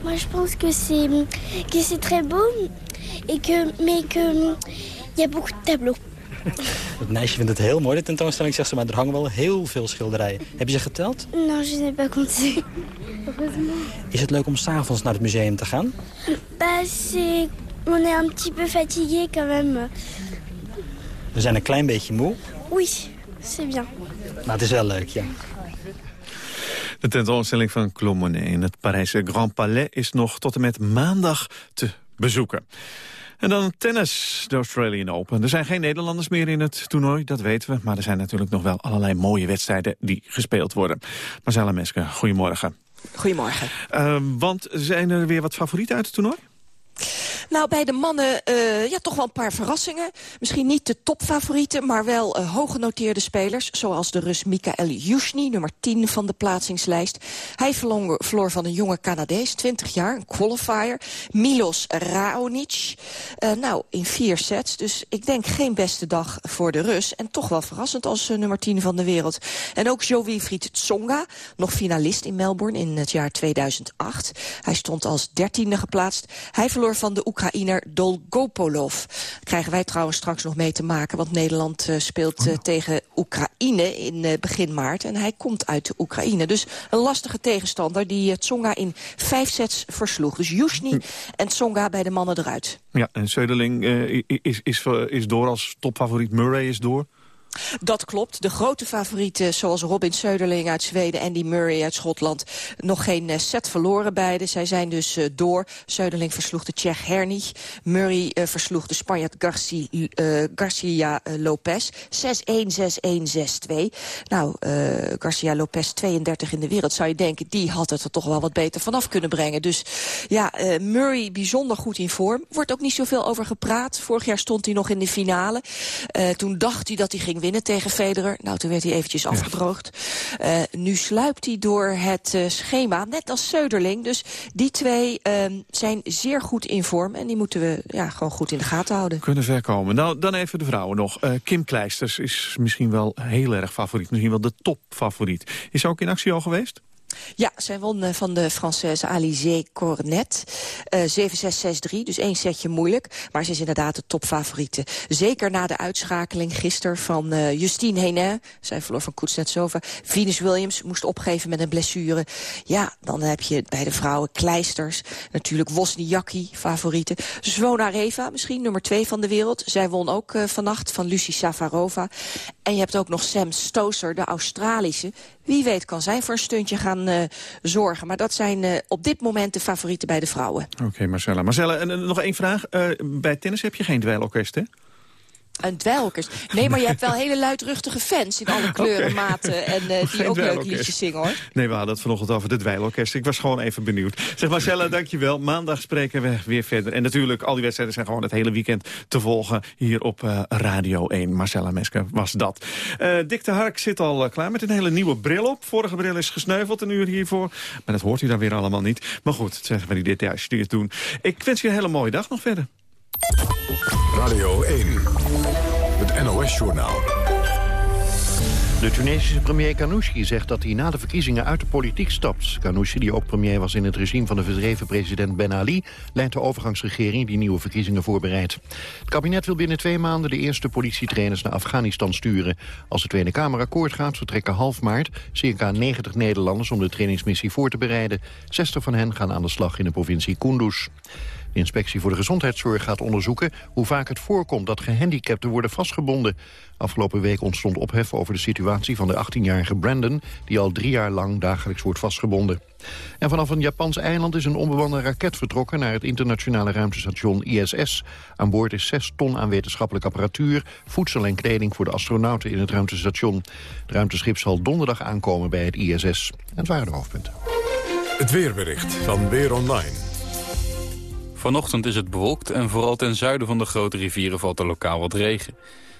Je pense que c'est que c'est très beau et que mais tableaux.
Het meisje vindt het heel mooi, de tentoonstelling, zegt ze, maar er hangen wel heel veel schilderijen. Heb je ze geteld?
Non, je n'ai pas compté. Heureusement.
Is het leuk om s'avonds naar het museum te gaan?
Bah, c'est on est un petit peu fatigué quand même.
We zijn een klein beetje moe,
Oui, c'est bien.
maar het is wel leuk, ja.
De tentoonstelling van Claude Monet in het Parijse Grand Palais is nog tot en met maandag te bezoeken. En dan tennis, de Australian Open. Er zijn geen Nederlanders meer in het toernooi, dat weten we. Maar er zijn natuurlijk nog wel allerlei mooie wedstrijden die gespeeld worden. Marcella Meske, goedemorgen.
Goedemorgen.
Uh, want zijn er weer wat favorieten uit het toernooi?
Nou, bij de mannen uh, ja, toch wel een paar verrassingen. Misschien niet de topfavorieten, maar wel uh, hooggenoteerde spelers. Zoals de Rus Mikael Yushny, nummer 10 van de plaatsingslijst. Hij verloor, van een jonge Canadees, 20 jaar, een qualifier. Milos Raonic. Uh, nou, in vier sets. Dus ik denk geen beste dag voor de Rus. En toch wel verrassend als nummer 10 van de wereld. En ook Jo-Wilfried Tsonga, nog finalist in Melbourne in het jaar 2008. Hij stond als dertiende geplaatst. Hij verloor van de Oekraïner Dolgopolov. Krijgen wij trouwens straks nog mee te maken, want Nederland uh, speelt uh, tegen Oekraïne in uh, begin maart. En hij komt uit de Oekraïne. Dus een lastige tegenstander die Tsonga in vijf sets versloeg. Dus Yushny en Tsonga bij de mannen eruit.
Ja, en Söderling is, is, is door als topfavoriet. Murray is door.
Dat klopt. De grote favorieten zoals Robin Söderling uit Zweden... en die Murray uit Schotland nog geen set verloren beide. Zij zijn dus uh, door. Söderling versloeg de Tsjech Hernig. Murray versloeg de Spanjaard Garcia, uh, Garcia Lopez. 6-1, 6-1, 6-2. Nou, Garcia Lopez 32 in de wereld. Zou je denken, die had het er toch wel wat beter vanaf kunnen brengen. Dus ja, Murray bijzonder goed in vorm. Wordt ook niet zoveel over gepraat. Vorig jaar stond hij nog in de finale. toen dacht hij dat hij ging winnen tegen Federer. Nou, toen werd hij eventjes ja. afgedroogd. Uh, nu sluipt hij door het uh, schema, net als Söderling. Dus die twee uh, zijn zeer goed in vorm. En die moeten we ja, gewoon goed in de gaten houden.
Kunnen ver komen. Nou, dan even de vrouwen nog. Uh, Kim Kleisters is misschien wel heel erg favoriet. Misschien wel de topfavoriet. Is ze ook in actie al geweest?
Ja, zij won uh, van de Française Alizé Cornet. Uh, 7-6-6-3, dus één setje moeilijk. Maar ze is inderdaad de topfavoriete. Zeker na de uitschakeling gisteren van uh, Justine Henin. Zij verloor van Kuznetsova. Venus Williams moest opgeven met een blessure. Ja, dan heb je bij de vrouwen Kleisters. Natuurlijk Wozniacki, favoriete. Zvona Reva, misschien nummer twee van de wereld. Zij won ook vannacht van Lucie Safarova. En je hebt ook nog Sam Stoser, de Australische. Wie weet kan zij voor een stuntje gaan uh, zorgen. Maar dat zijn uh, op dit moment de favorieten bij de vrouwen.
Oké, Marcella. Marcella, en, nog één vraag. Uh, bij tennis heb je geen dweilorkest, hè?
Een dweilorkest. Nee, maar je hebt wel hele luidruchtige fans in alle kleuren, okay. maten... en uh, die ook leuke liedjes zingen, hoor.
Nee, we hadden het vanochtend over de dweilorkest. Ik was gewoon even benieuwd. Zeg Marcella, dankjewel. Maandag spreken we weer verder. En natuurlijk, al die wedstrijden zijn gewoon het hele weekend te volgen... hier op uh, Radio 1. Marcella Mesker was dat. Uh, Dick de Hark zit al klaar met een hele nieuwe bril op. Vorige bril is gesneuveld, een uur hiervoor. Maar dat hoort u dan weer allemaal niet. Maar goed, zeggen we die details die het doen. Ik wens u een hele mooie dag nog verder.
Radio 1. NOS-journaal.
De Tunesische premier Ghanouchi zegt dat hij na de verkiezingen uit de politiek stapt. Ghanouchi, die ook premier was in het regime van de verdreven president Ben Ali... leidt de overgangsregering die nieuwe verkiezingen voorbereidt. Het kabinet wil binnen twee maanden de eerste politietrainers naar Afghanistan sturen. Als de Tweede Kamer akkoord gaat, vertrekken half maart... circa 90 Nederlanders om de trainingsmissie voor te bereiden. 60 van hen gaan aan de slag in de provincie Kunduz. De inspectie voor de gezondheidszorg gaat onderzoeken hoe vaak het voorkomt dat gehandicapten worden vastgebonden. Afgelopen week ontstond ophef over de situatie van de 18-jarige Brandon, die al drie jaar lang dagelijks wordt vastgebonden. En vanaf een Japans eiland is een onbemande raket vertrokken naar het internationale ruimtestation ISS. Aan boord is 6 ton aan wetenschappelijke apparatuur, voedsel en kleding voor de astronauten in het ruimtestation. Het ruimteschip zal donderdag aankomen bij het ISS. En het waren de hoofdpunten.
Het weerbericht van Weer Online.
Vanochtend is het bewolkt en vooral ten zuiden van de grote rivieren valt er lokaal wat regen.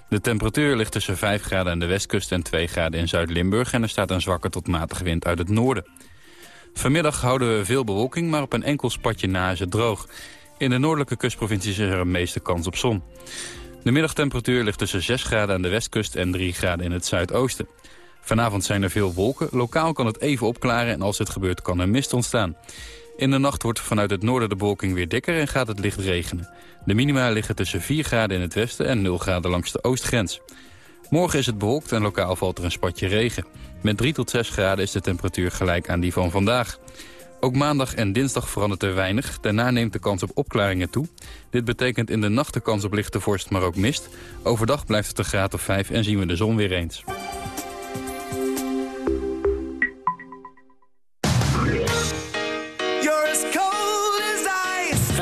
De temperatuur ligt tussen 5 graden aan de westkust en 2 graden in Zuid-Limburg... en er staat een zwakke tot matige wind uit het noorden. Vanmiddag houden we veel bewolking, maar op een enkel spatje na is het droog. In de noordelijke kustprovincies is er een meeste kans op zon. De middagtemperatuur ligt tussen 6 graden aan de westkust en 3 graden in het zuidoosten. Vanavond zijn er veel wolken, lokaal kan het even opklaren... en als het gebeurt kan er mist ontstaan. In de nacht wordt vanuit het noorden de bewolking weer dikker en gaat het licht regenen. De minima liggen tussen 4 graden in het westen en 0 graden langs de oostgrens. Morgen is het bewolkt en lokaal valt er een spatje regen. Met 3 tot 6 graden is de temperatuur gelijk aan die van vandaag. Ook maandag en dinsdag verandert er weinig. Daarna neemt de kans op opklaringen toe. Dit betekent in de nacht de kans op lichte vorst, maar ook mist. Overdag blijft het een graad of 5 en zien we de zon weer eens.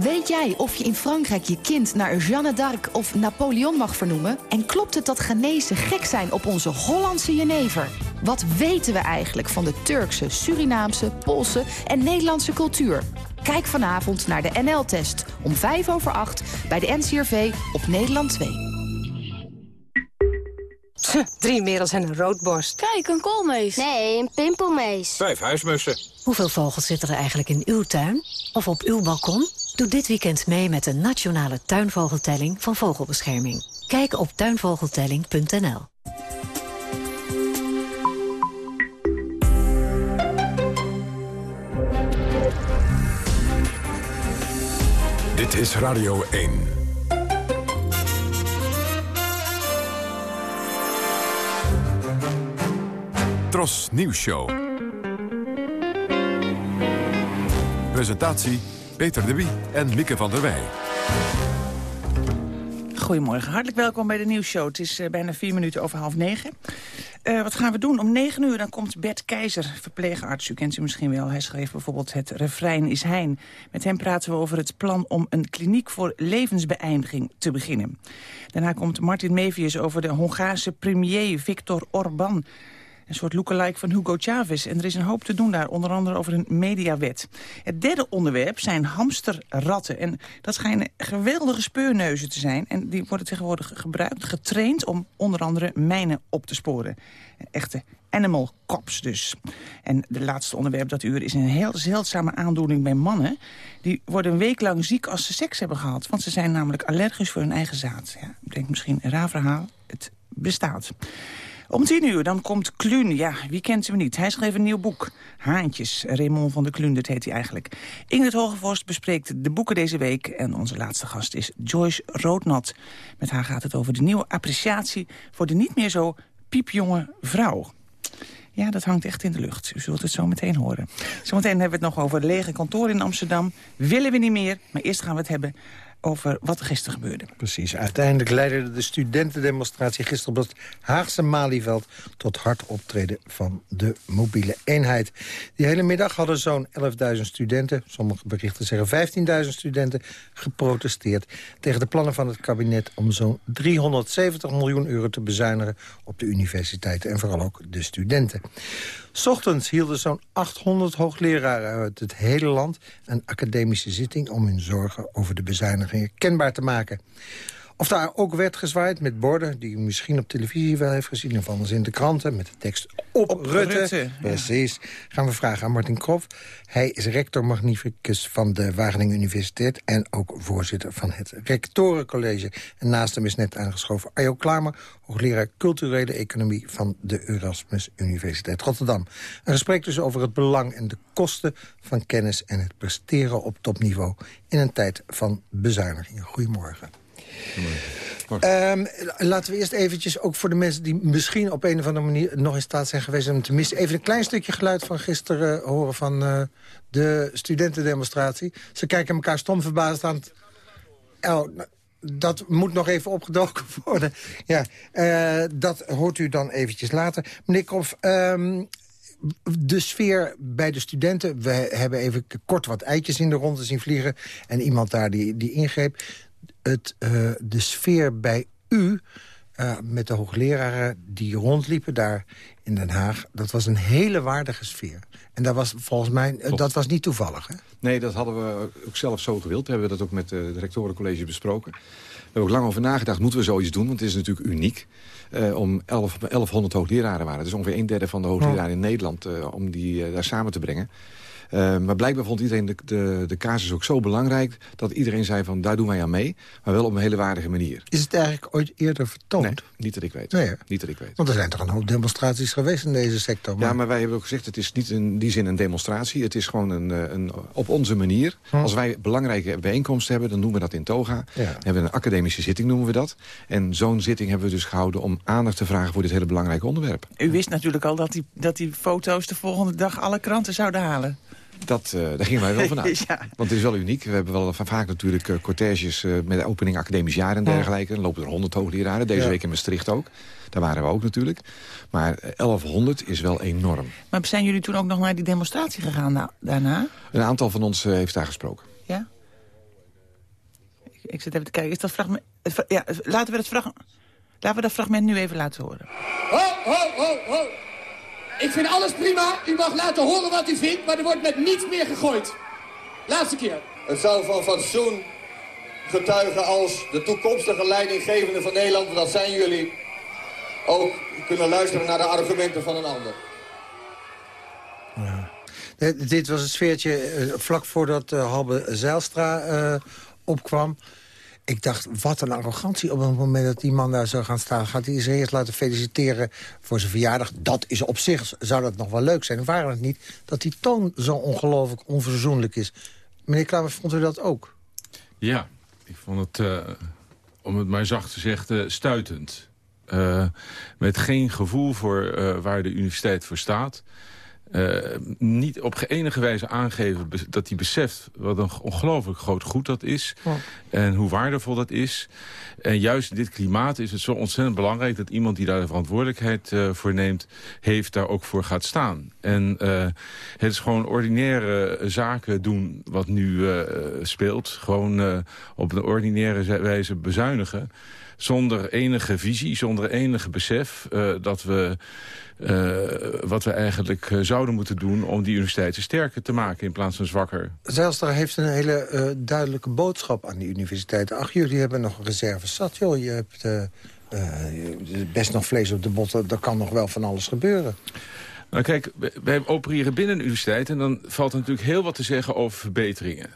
Weet jij of je in Frankrijk je kind naar Jeanne d'Arc of Napoleon mag vernoemen? En klopt het dat Ghanese gek zijn op onze Hollandse jenever? Wat weten we eigenlijk van de Turkse, Surinaamse, Poolse en Nederlandse cultuur? Kijk vanavond naar de NL-test om 5 over 8 bij de NCRV op Nederland 2.
Drie merels en een roodborst.
Kijk, een koolmees.
Nee, een pimpelmees.
Vijf huismussen.
Hoeveel vogels zitten er eigenlijk in uw tuin? Of op uw balkon? Doe dit weekend mee met de nationale tuinvogeltelling van Vogelbescherming. Kijk op tuinvogeltelling.nl.
Dit is Radio 1. Tros Nieuws Show. Presentatie Peter de Wie en Mieke van der Wij.
Goedemorgen, hartelijk welkom bij de nieuwsshow. Het is uh, bijna vier minuten over half negen. Uh, wat gaan we doen? Om negen uur dan komt Bert Keizer, verpleegarts. U kent ze misschien wel. Hij schreef bijvoorbeeld Het refrein is hein. Met hem praten we over het plan om een kliniek voor levensbeëindiging te beginnen. Daarna komt Martin Mevius over de Hongaarse premier Viktor Orbán. Een soort lookalike van Hugo Chavez. En er is een hoop te doen daar, onder andere over een mediawet. Het derde onderwerp zijn hamsterratten. En dat schijnen geweldige speurneuzen te zijn. En die worden tegenwoordig gebruikt, getraind om onder andere mijnen op te sporen. Echte animal cops dus. En de laatste onderwerp dat uur is een heel zeldzame aandoening bij mannen. Die worden een week lang ziek als ze seks hebben gehad. Want ze zijn namelijk allergisch voor hun eigen zaad. Ja, ik denk misschien een raar verhaal. Het bestaat. Om tien uur dan komt Kluun. Ja, wie kent hem niet? Hij schreef een nieuw boek. Haantjes. Raymond van de Kluun, dat heet hij eigenlijk. Ingrid Hogevorst bespreekt de boeken deze week. En onze laatste gast is Joyce Roodnat. Met haar gaat het over de nieuwe appreciatie... voor de niet meer zo piepjonge vrouw. Ja, dat hangt echt in de lucht. U zult het zo meteen horen. Zometeen hebben we het nog over lege kantoor in Amsterdam. Willen we niet meer, maar eerst gaan we het hebben over wat er gisteren gebeurde.
Precies. Uiteindelijk leidde de studentendemonstratie gisteren op het Haagse Malieveld... tot hard optreden van de mobiele eenheid. Die hele middag hadden zo'n 11.000 studenten... sommige berichten zeggen 15.000 studenten... geprotesteerd tegen de plannen van het kabinet... om zo'n 370 miljoen euro te bezuinigen op de universiteiten... en vooral ook de studenten. Ochtends hielden zo'n 800 hoogleraren uit het hele land... een academische zitting om hun zorgen over de bezuinigingen kenbaar te maken. Of daar ook werd gezwaaid met borden die u misschien op televisie wel heeft gezien... of anders in de kranten met de tekst op, Rutte. Precies. Gaan we vragen aan Martin Krof. Hij is rector magnificus van de Wageningen Universiteit... en ook voorzitter van het Rectorencollege. En naast hem is net aangeschoven Ajo Klamer... hoogleraar culturele economie van de Erasmus Universiteit Rotterdam. Een gesprek dus over het belang en de kosten van kennis... en het presteren op topniveau in een tijd van bezuinigingen. Goedemorgen. Um, laten we eerst eventjes, ook voor de mensen die misschien op een of andere manier nog in staat zijn geweest om te missen, even een klein stukje geluid van gisteren horen van uh, de studentendemonstratie. Ze kijken elkaar stom verbaasd aan. Oh, dat moet nog even opgedoken worden. Ja, uh, dat hoort u dan eventjes later. Meneer Krof, um, de sfeer bij de studenten... we hebben even kort wat eitjes in de ronde zien vliegen... en iemand daar die, die ingreep het, uh, de sfeer bij u... Uh, met de hoogleraren die rondliepen daar in Den Haag... dat was een hele waardige sfeer. En dat was volgens mij uh, dat was niet toevallig, hè?
Nee, dat hadden we ook zelf zo gewild. We hebben dat ook met de rectorencollege besproken. We hebben ook lang over nagedacht, moeten we zoiets doen? Want het is natuurlijk uniek. om 11, 1100 hoogleraren waren. Dus ongeveer een derde van de hoogleraren in Nederland... om die daar samen te brengen. Uh, maar blijkbaar vond iedereen de, de, de casus ook zo belangrijk... dat iedereen zei van daar doen wij aan mee, maar wel op een hele waardige manier.
Is het eigenlijk ooit eerder vertoond?
Nee, niet dat ik weet.
Nee,
niet dat ik weet.
Want er zijn toch een hoop demonstraties geweest in deze sector?
Maar... Ja, maar wij hebben ook gezegd, het is niet in die zin een demonstratie. Het is gewoon een, een op onze manier. Hm. Als wij belangrijke bijeenkomsten hebben, dan doen we dat in toga. Ja. Dan hebben we een academische zitting, noemen we dat. En zo'n zitting hebben we dus gehouden om aandacht te vragen... voor dit hele belangrijke onderwerp.
U wist natuurlijk al dat die, dat die foto's de volgende dag alle kranten zouden halen.
Dat, uh, daar gingen wij wel vanuit. ja. Want het is wel uniek. We hebben wel van vaak natuurlijk uh, cortèges uh, met de opening academisch jaar en dergelijke. Dan lopen er honderd hoogleraren. Deze ja. week in Maastricht ook. Daar waren we ook natuurlijk. Maar 1100 is wel enorm.
Maar zijn jullie toen ook nog naar die demonstratie gegaan na daarna?
Een aantal van ons heeft daar gesproken.
Ja? Ik, ik zit even te kijken. Is dat fragment... Ja, laten we dat fragment... Laten we dat fragment nu even laten horen.
Ho, ho, ho, ho! Ik vind alles prima. U mag laten horen wat u vindt, maar er wordt met niets meer gegooid. Laatste keer.
Het zou van fatsoen getuigen als de toekomstige leidinggevende van Nederland, dat zijn jullie, ook kunnen luisteren naar de argumenten van een ander.
Ja. Dit was een sfeertje uh, vlak voordat uh, Halbe Zijlstra uh, opkwam. Ik dacht, wat een arrogantie op het moment dat die man daar zou gaan staan. Gaat hij eerst laten feliciteren voor zijn verjaardag. Dat is op zich, zou dat nog wel leuk zijn. Waarom het niet dat die toon zo ongelooflijk onverzoenlijk is? Meneer Klaver, vond u dat ook?
Ja, ik vond het, uh, om het maar zacht te zeggen, stuitend. Uh, met geen gevoel voor waar de universiteit voor staat. Uh, niet op enige wijze aangeven dat hij beseft wat een ongelooflijk groot goed dat is. Ja. En hoe waardevol dat is. En juist in dit klimaat is het zo ontzettend belangrijk... dat iemand die daar de verantwoordelijkheid uh, voor neemt... heeft daar ook voor gaat staan. En uh, het is gewoon ordinaire zaken doen wat nu speelt. Gewoon op een ordinaire wijze bezuinigen zonder enige visie, zonder enige besef uh, dat we uh, wat we eigenlijk uh, zouden moeten doen om die universiteiten sterker te maken in plaats van zwakker.
Zijlstra heeft een hele duidelijke boodschap aan die universiteiten. Ach, jullie hebben nog reserves zat, joh. Je hebt best nog vlees op de botten, er kan nog wel van alles gebeuren.
Nou kijk, wij opereren binnen een universiteit... en dan valt er natuurlijk heel wat te zeggen over verbeteringen.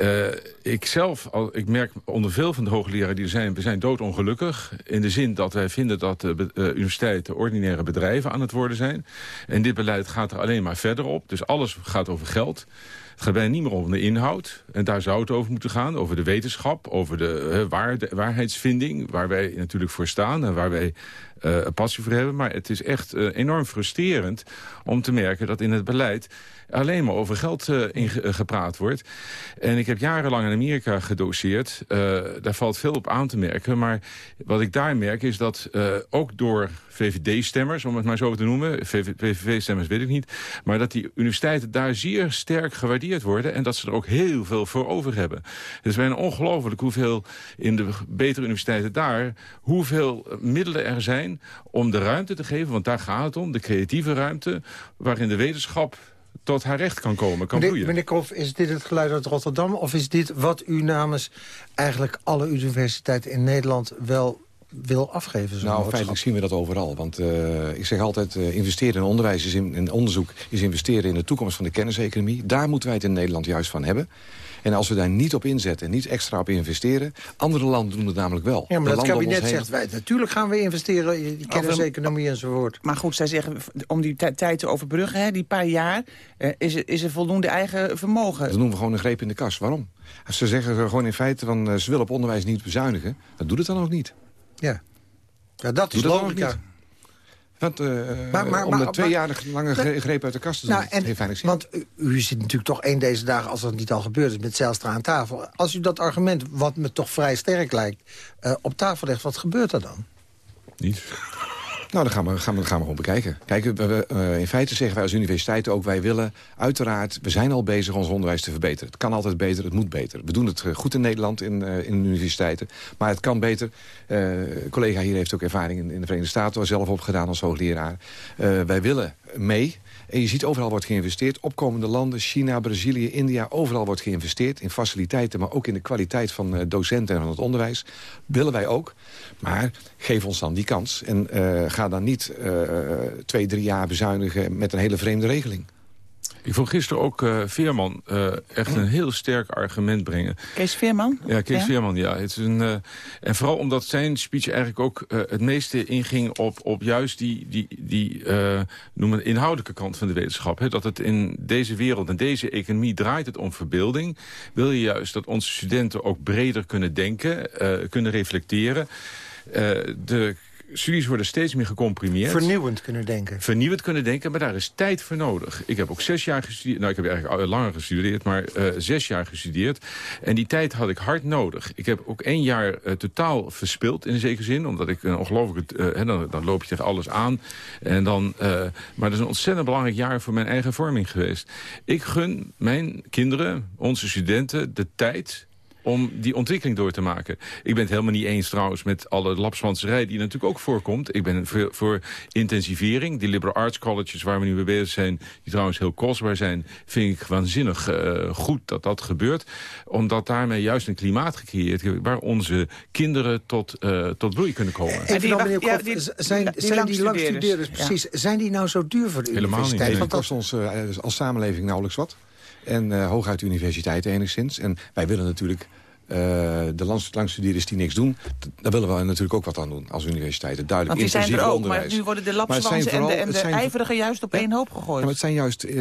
Uh, ik zelf, al, ik merk onder veel van de hoogleraren die er zijn... we zijn doodongelukkig in de zin dat wij vinden dat de uh, universiteiten ordinaire bedrijven aan het worden zijn. En dit beleid gaat er alleen maar verder op. Dus alles gaat over geld. Het gaat bijna niet meer om de inhoud. En daar zou het over moeten gaan. Over de wetenschap, over de, waar, de waarheidsvinding. Waar wij natuurlijk voor staan en waar wij uh, passie voor hebben. Maar het is echt uh, enorm frustrerend om te merken dat in het beleid alleen maar over geld uh, gepraat wordt. En ik heb jarenlang in Amerika gedoseerd. Uh, daar valt veel op aan te merken. Maar wat ik daar merk is dat ook door VVD-stemmers, om het maar zo te noemen... VVV-stemmers weet ik niet... maar dat die universiteiten daar zeer sterk gewaardeerd worden... en dat ze er ook heel veel voor over hebben. Het is bijna ongelooflijk hoeveel in de betere universiteiten daar... hoeveel middelen er zijn om de ruimte te geven... want daar gaat het om, de creatieve ruimte... waarin de wetenschap tot haar recht kan komen, kan
meneer,
bloeien.
Meneer Koff, is dit het geluid uit Rotterdam... of is dit wat u namens eigenlijk alle universiteiten in Nederland wel wil afgeven?
Nou, feitelijk zien we dat overal. Want uh, ik zeg altijd, uh, investeren in onderwijs is in, in onderzoek... is investeren in de toekomst van de kenniseconomie. Daar moeten wij het in Nederland juist van hebben. En als we daar niet op inzetten, niet extra op investeren... andere landen doen het namelijk wel.
Ja, maar
de
dat kabinet zegt, wij, natuurlijk gaan we investeren in die kenniseconomie enzovoort.
Maar goed, zij zeggen, om die tijd te overbruggen, hè, die paar jaar... Uh, is, er, is er voldoende eigen vermogen.
Dat noemen we gewoon een greep in de kas. Waarom? Als ze zeggen gewoon in feite, van, uh, ze willen op onderwijs niet bezuinigen... dan doet het dan ook niet.
Ja, ja dat is logica.
Want uh, maar, maar, om maar, twee jaar lange greep uit de kast te doen, nou, en, heeft.
Want u, zit natuurlijk toch één deze dagen, als dat niet al gebeurd is... met Zijlstra aan tafel. Als u dat argument, wat me toch vrij sterk lijkt, uh, op tafel legt... wat gebeurt er dan?
Niet.
Nou, dan gaan we, gaan we, gaan we gewoon bekijken. Kijk, we, uh, in feite zeggen wij als universiteiten ook... wij willen uiteraard, we zijn al bezig ons onderwijs te verbeteren. Het kan altijd beter, het moet beter. We doen het goed in Nederland in, uh, in universiteiten. Maar het kan beter. Uh, collega hier heeft ook ervaring in, in de Verenigde Staten... zelf opgedaan als hoogleraar. wij willen mee... En je ziet overal wordt geïnvesteerd. Opkomende landen, China, Brazilië, India, overal wordt geïnvesteerd. In faciliteiten, maar ook in de kwaliteit van uh, docenten en van het onderwijs. Willen wij ook. Maar geef ons dan die kans. En uh, ga dan niet uh, twee, drie jaar bezuinigen met een hele vreemde regeling.
Ik vond gisteren ook uh, Veerman uh, echt een heel sterk argument brengen.
Kees Veerman?
Ja, Kees ja? Veerman, ja. Het is een, uh, en vooral omdat zijn speech eigenlijk ook het meeste inging op, op juist die, die, die noem het inhoudelijke kant van de wetenschap. Hè? Dat het in deze wereld en deze economie draait het om verbeelding. Wil je juist dat onze studenten ook breder kunnen denken, kunnen reflecteren. de studies worden steeds meer gecomprimeerd.
Vernieuwend kunnen denken.
Vernieuwend kunnen denken, maar daar is tijd voor nodig. Ik heb ook zes jaar gestudeerd. Nou, ik heb eigenlijk langer gestudeerd, maar uh, zes jaar gestudeerd. En die tijd had ik hard nodig. Ik heb ook één jaar uh, totaal verspild, in zekere zin. Omdat ik een ongelooflijk... Uh, dan, dan loop je tegen alles aan. En dan, maar dat is een ontzettend belangrijk jaar voor mijn eigen vorming geweest. Ik gun mijn kinderen, onze studenten, de tijd om die ontwikkeling door te maken. Ik ben het helemaal niet eens trouwens met alle lapswanserij die natuurlijk ook voorkomt. Ik ben voor, voor intensivering. Die liberal arts colleges waar we nu mee bezig zijn, die trouwens heel kostbaar zijn, vind ik waanzinnig uh, goed dat dat gebeurt. Omdat daarmee juist een klimaat gecreëerd wordt waar onze kinderen tot, uh, tot bloei kunnen komen.
En die, dan, meneer Koff, ja, die, zijn, die, zijn die langstudeerders, precies, ja. zijn die nou zo duur voor de
Helemaal
universiteit?
Niet,
nee. Dat kost ons uh, als samenleving nauwelijks wat. En uh, hooguit universiteit enigszins. En wij willen natuurlijk uh, de langstudeerders die niks doen, daar willen we natuurlijk ook wat aan doen als universiteiten. Duidelijk
Want die zijn er ook,
onderwijs.
maar nu worden de lapswansen en de, en de ijverigen juist op ja, één hoop gegooid.
Ja, maar het zijn juist, uh,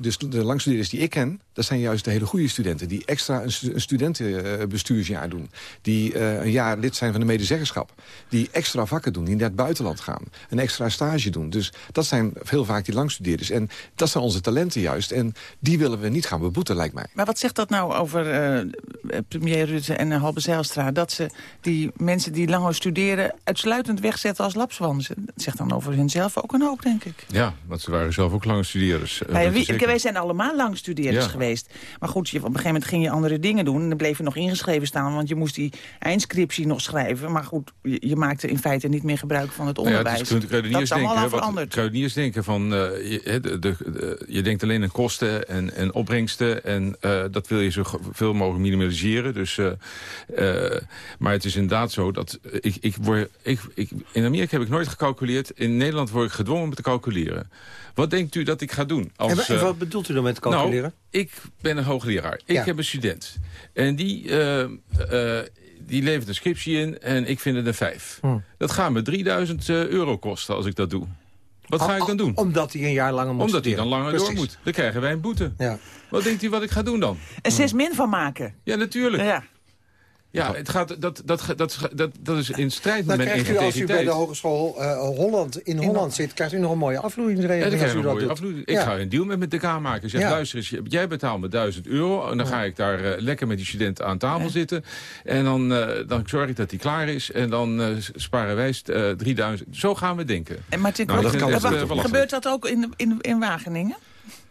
dus de langstudeerders die ik ken, dat zijn juist de hele goede studenten. Die extra een, stu een studentenbestuursjaar doen. Die uh, een jaar lid zijn van de medezeggenschap. Die extra vakken doen, die naar het buitenland gaan. Een extra stage doen. Dus dat zijn heel vaak die langstudeerders. En dat zijn onze talenten juist. En die willen we niet gaan beboeten, lijkt mij.
Maar wat zegt dat nou over premier Rutte en uh, Halbe Zijlstra... dat ze die mensen die langer studeren uitsluitend wegzetten als lapswansen. Dat zegt dan over hunzelf ook een hoop, denk ik.
Ja, want ze waren zelf ook lange studeerders.
Ja, wie, wij zijn allemaal lang studeerders ja. geweest. Maar goed, je, op een gegeven moment ging je andere dingen doen... en dan bleef je nog ingeschreven staan, want je moest die eindscriptie nog schrijven. Maar goed, je, je maakte in feite niet meer gebruik van het onderwijs.
Ja, het is, dat is allemaal denken, veranderd. Kun je niet eens denken van... Uh, je, de, de, de, je denkt alleen aan kosten en, en opbrengsten... en dat wil je zo veel mogelijk minimaliseren. Dus Dus, eh, eh, maar het is inderdaad zo dat ik, ik word... Ik, ik, in Amerika heb ik nooit gecalculeerd. In Nederland word ik gedwongen om te calculeren. Wat denkt u dat ik ga doen? Als,
en,
eh,
wat bedoelt u dan met calculeren?
Nou, ik ben een hoogleraar. Ik
Ja.
heb een student. En die, die levert een scriptie in en ik vind het een vijf.
Hm.
Dat gaat me 3000 eh, euro kosten als ik dat doe. Wat ga ik dan doen?
Omdat hij een jaar langer moet
Omdat hij dan langer door moet. Dan krijgen wij een boete.
Ja.
Wat denkt u wat ik ga doen dan?
Een 6 min van maken.
Ja, natuurlijk.
Ja.
Ja, het gaat, dat, dat, dat, dat, dat is in strijd
Dan
met mijn
u als u bij
integriteit.
de Hogeschool eh, Holland, in Holland zit... krijgt u nog een mooie
Ja,
afvloeingsregeling
dan
als u dat
mooie
doet.
Ik
Ja.
ga een deal met mijn decaan maken. Ik zeg,
Ja.
luister eens, jij betaalt me 1000 euro... en dan ga ik daar eh, lekker met die student aan tafel zitten. En dan, eh, dan zorg ik dat hij klaar is. En dan eh, sparen wij eh 3000. Zo gaan we denken.
En Martin,
Nou,
gebeurt dat ook in, in, in Wageningen?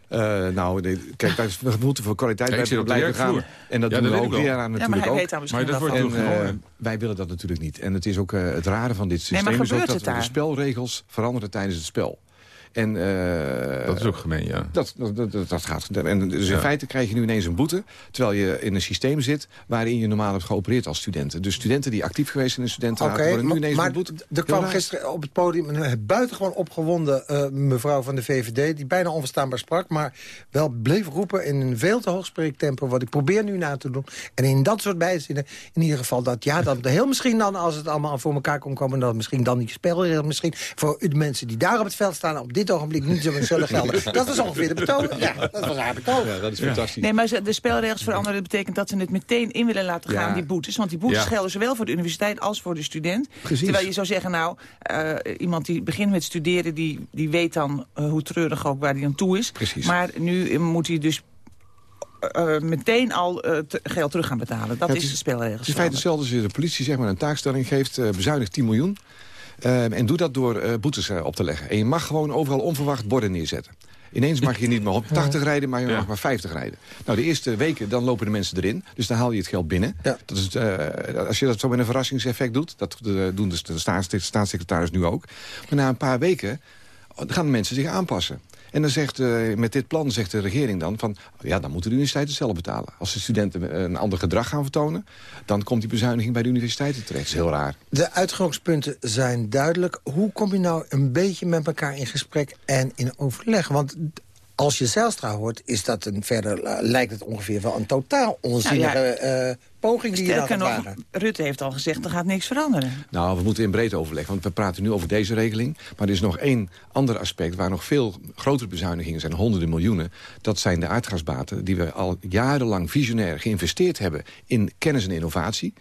Eh, nou, nee, kijk, wij- we moeten voor kwaliteit
Ja, ik
blijven, gaan. En dat
Ja,
doen
dat ik wel.
hoogleraren
Ja, maar
natuurlijk
hij
ook.
weet daar misschien
Maar dat wordt.
En, eh, wij willen dat natuurlijk niet. En het is ook eh, het rare van dit systeem
maar
is ook
gebeurt
dat
het
we de
daar?
spelregels veranderen tijdens het spel. En, eh,
Dat is ook gemeen, ja.
Dat, dat, dat, dat- gaat. En dus in
Ja.
feite krijg je nu ineens een boete... terwijl je in een systeem zit waarin je normaal hebt geopereerd als studenten. Dus studenten die actief geweest zijn in de studentenraad...
Oké,
worden nu ineens
maar
een boete.
er kwam
raar.
gisteren op het podium een buitengewoon opgewonden eh, mevrouw van de VVD... die bijna onverstaanbaar sprak, maar wel bleef roepen in een veel te hoog spreektempo... wat ik probeer nu na te doen. En in dat soort bijzinnen, in ieder geval dat... ja, dat heel misschien dan, als het allemaal voor elkaar kon komen... dat misschien dan die spelregels misschien voor de mensen die daar op het veld staan... op dit ogenblik niet zo zullen gelden. Dat was ongeveer de betoog. Ja, dat was haar betoog.
Ja, dat is fantastisch.
Nee, maar ze- de spelregels veranderen betekent dat ze het meteen in willen laten gaan,
Ja.
die boetes. Want die boetes
Ja.
gelden zowel voor de universiteit als voor de student.
Precies.
Terwijl je zou zeggen, nou, eh, iemand die begint met studeren... die, die weet dan, eh, hoe treurig ook, waar hij aan toe is.
Precies.
Maar nu moet hij dus eh, meteen al te- geld terug gaan betalen. Dat
Ja,
is de spelregels.
Het is in feite hetzelfde als je de politie zeg maar, een taakstelling geeft... eh bezuinig 10 miljoen. Eh, en doe dat door eh, boetes eh, op te leggen. En je mag gewoon overal onverwacht borden neerzetten. Ineens mag je niet meer op 80 rijden, maar je mag maar 50 rijden. Nou, de eerste weken, dan lopen de mensen erin. Dus dan haal je het geld binnen. Dat is, eh, als je dat zo met een verrassingseffect doet... dat doen dus de staats- de staatssecretaris nu ook. Maar na een paar weken gaan de mensen zich aanpassen. En dan zegt, eh, met dit plan zegt de regering dan van... ja, dan moeten de universiteiten zelf betalen. Als de studenten een ander gedrag gaan vertonen... dan komt die bezuiniging bij de universiteiten terecht. Dat is heel raar.
De uitgangspunten zijn duidelijk. Hoe kom je nou een beetje met elkaar in gesprek en in overleg? Want als je Zijlstra hoort, is dat een verder, eh, lijkt het ongeveer wel een totaal onzinnige
Nou ja.
eh, poging die je dan
nog. Rutte heeft al gezegd, er gaat niks veranderen.
Nou, we moeten in breedte overleggen, want we praten nu over deze regeling. Maar er is nog één ander aspect waar nog veel grotere bezuinigingen zijn, honderden miljoenen. Dat zijn de aardgasbaten die we al jarenlang visionair geïnvesteerd hebben in kennis en innovatie.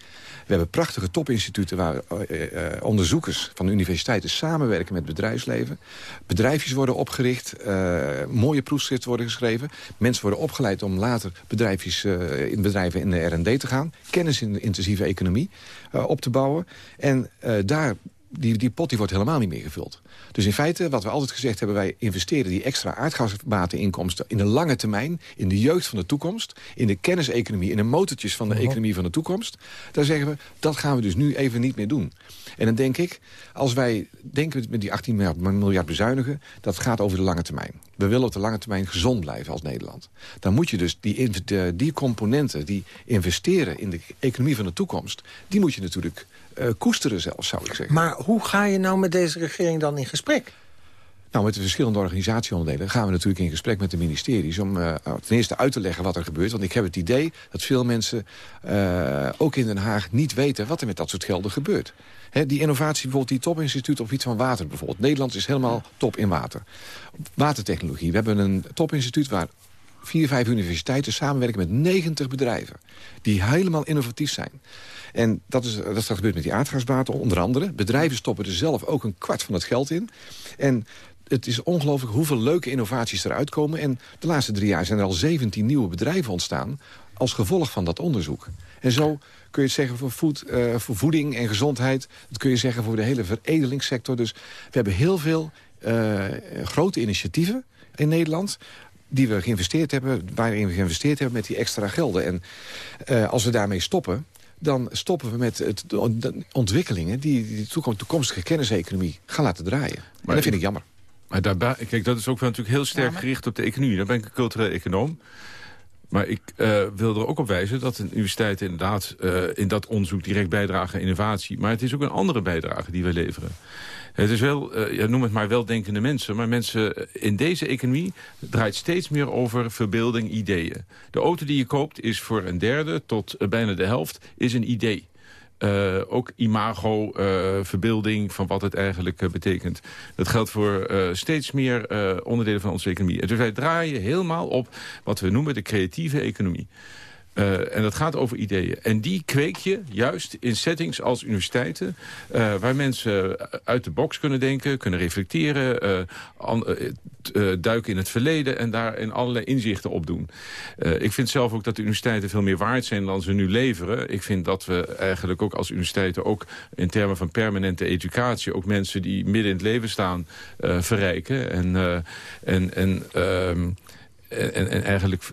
We hebben prachtige topinstituten waar eh, eh, onderzoekers van de universiteiten samenwerken met bedrijfsleven. Bedrijfjes worden opgericht, eh, mooie proefschriften worden geschreven. Mensen worden opgeleid om later bedrijfjes, eh, in bedrijven in de R&D te gaan. Kennis in de intensieve economie eh, op te bouwen. En eh, daar, die, die pot die wordt helemaal niet meer gevuld. Dus in feite, wat we altijd gezegd hebben... wij investeren die extra aardgasbateninkomsten in de lange termijn... in de jeugd van de toekomst, in de kenniseconomie... in de motortjes van de economie van de toekomst. Daar zeggen we, dat gaan we dus nu even niet meer doen. En dan denk ik, als wij denken met die 18 miljard, miljard bezuinigen... dat gaat over de lange termijn. We willen op de lange termijn gezond blijven als Nederland. Dan moet je dus die, de- die componenten die investeren in de economie van de toekomst... die moet je natuurlijk eh, koesteren zelfs, zou ik zeggen.
Maar hoe ga je nou met deze regering dan in gesprek?
Nou, met de verschillende organisatieonderdelen gaan we natuurlijk in gesprek met de ministeries... om eh, ten eerste uit te leggen wat er gebeurt. Want ik heb het idee dat veel mensen, eh, ook in Den Haag, niet weten... wat er met dat soort gelden gebeurt. Die innovatie, bijvoorbeeld die topinstituut op iets van water bijvoorbeeld. Nederland is helemaal top in water. Watertechnologie. We hebben een topinstituut waar vier, vijf universiteiten samenwerken met 90 bedrijven. Die helemaal innovatief zijn. En dat is, dat is gebeurd met die aardgasbaten onder andere. Bedrijven stoppen er zelf ook een kwart van het geld in. En het is ongelooflijk hoeveel leuke innovaties eruit komen. En de laatste drie jaar zijn er al 17 nieuwe bedrijven ontstaan... als gevolg van dat onderzoek. En zo kun je het zeggen voor, eh, voor voeding en gezondheid. Dat kun je zeggen voor de hele veredelingssector. Dus we hebben heel veel eh, grote initiatieven in Nederland die we geïnvesteerd hebben, waarin we geïnvesteerd hebben met die extra gelden. En eh, als we daarmee stoppen, dan stoppen we met het, de, de ontwikkelingen... die die toekom- toekomstige kenniseconomie gaan laten draaien. en dat vind ik jammer.
Maar daarbij, kijk, dat is ook wel natuurlijk heel sterk gericht op de economie. Dan ben ik een cultureel econoom. Maar ik uh, wil er ook op wijzen dat de universiteiten inderdaad uh, in dat onderzoek direct bijdragen aan innovatie. Maar het is ook een andere bijdrage die wij leveren. Het is wel, uh, noem het maar weldenkende mensen. Maar mensen in deze economie draait steeds meer over verbeelding, ideeën. De auto die je koopt is voor een derde tot bijna de helft is een idee. Uh, ook imago, verbeelding van wat het eigenlijk betekent. Dat geldt voor steeds meer onderdelen van onze economie. Dus wij draaien helemaal op wat we noemen de creatieve economie. Uh, en dat gaat over ideeën. En die kweek je juist in settings als universiteiten... Uh, waar mensen uit de box kunnen denken, kunnen reflecteren... An, duiken in het verleden en daar in allerlei inzichten opdoen. ik vind zelf ook dat de universiteiten veel meer waard zijn dan ze nu leveren. Ik vind dat we eigenlijk ook als universiteiten... ook in termen van permanente educatie... ook mensen die midden in het leven staan verrijken. En, en, en, ehm, en, en eigenlijk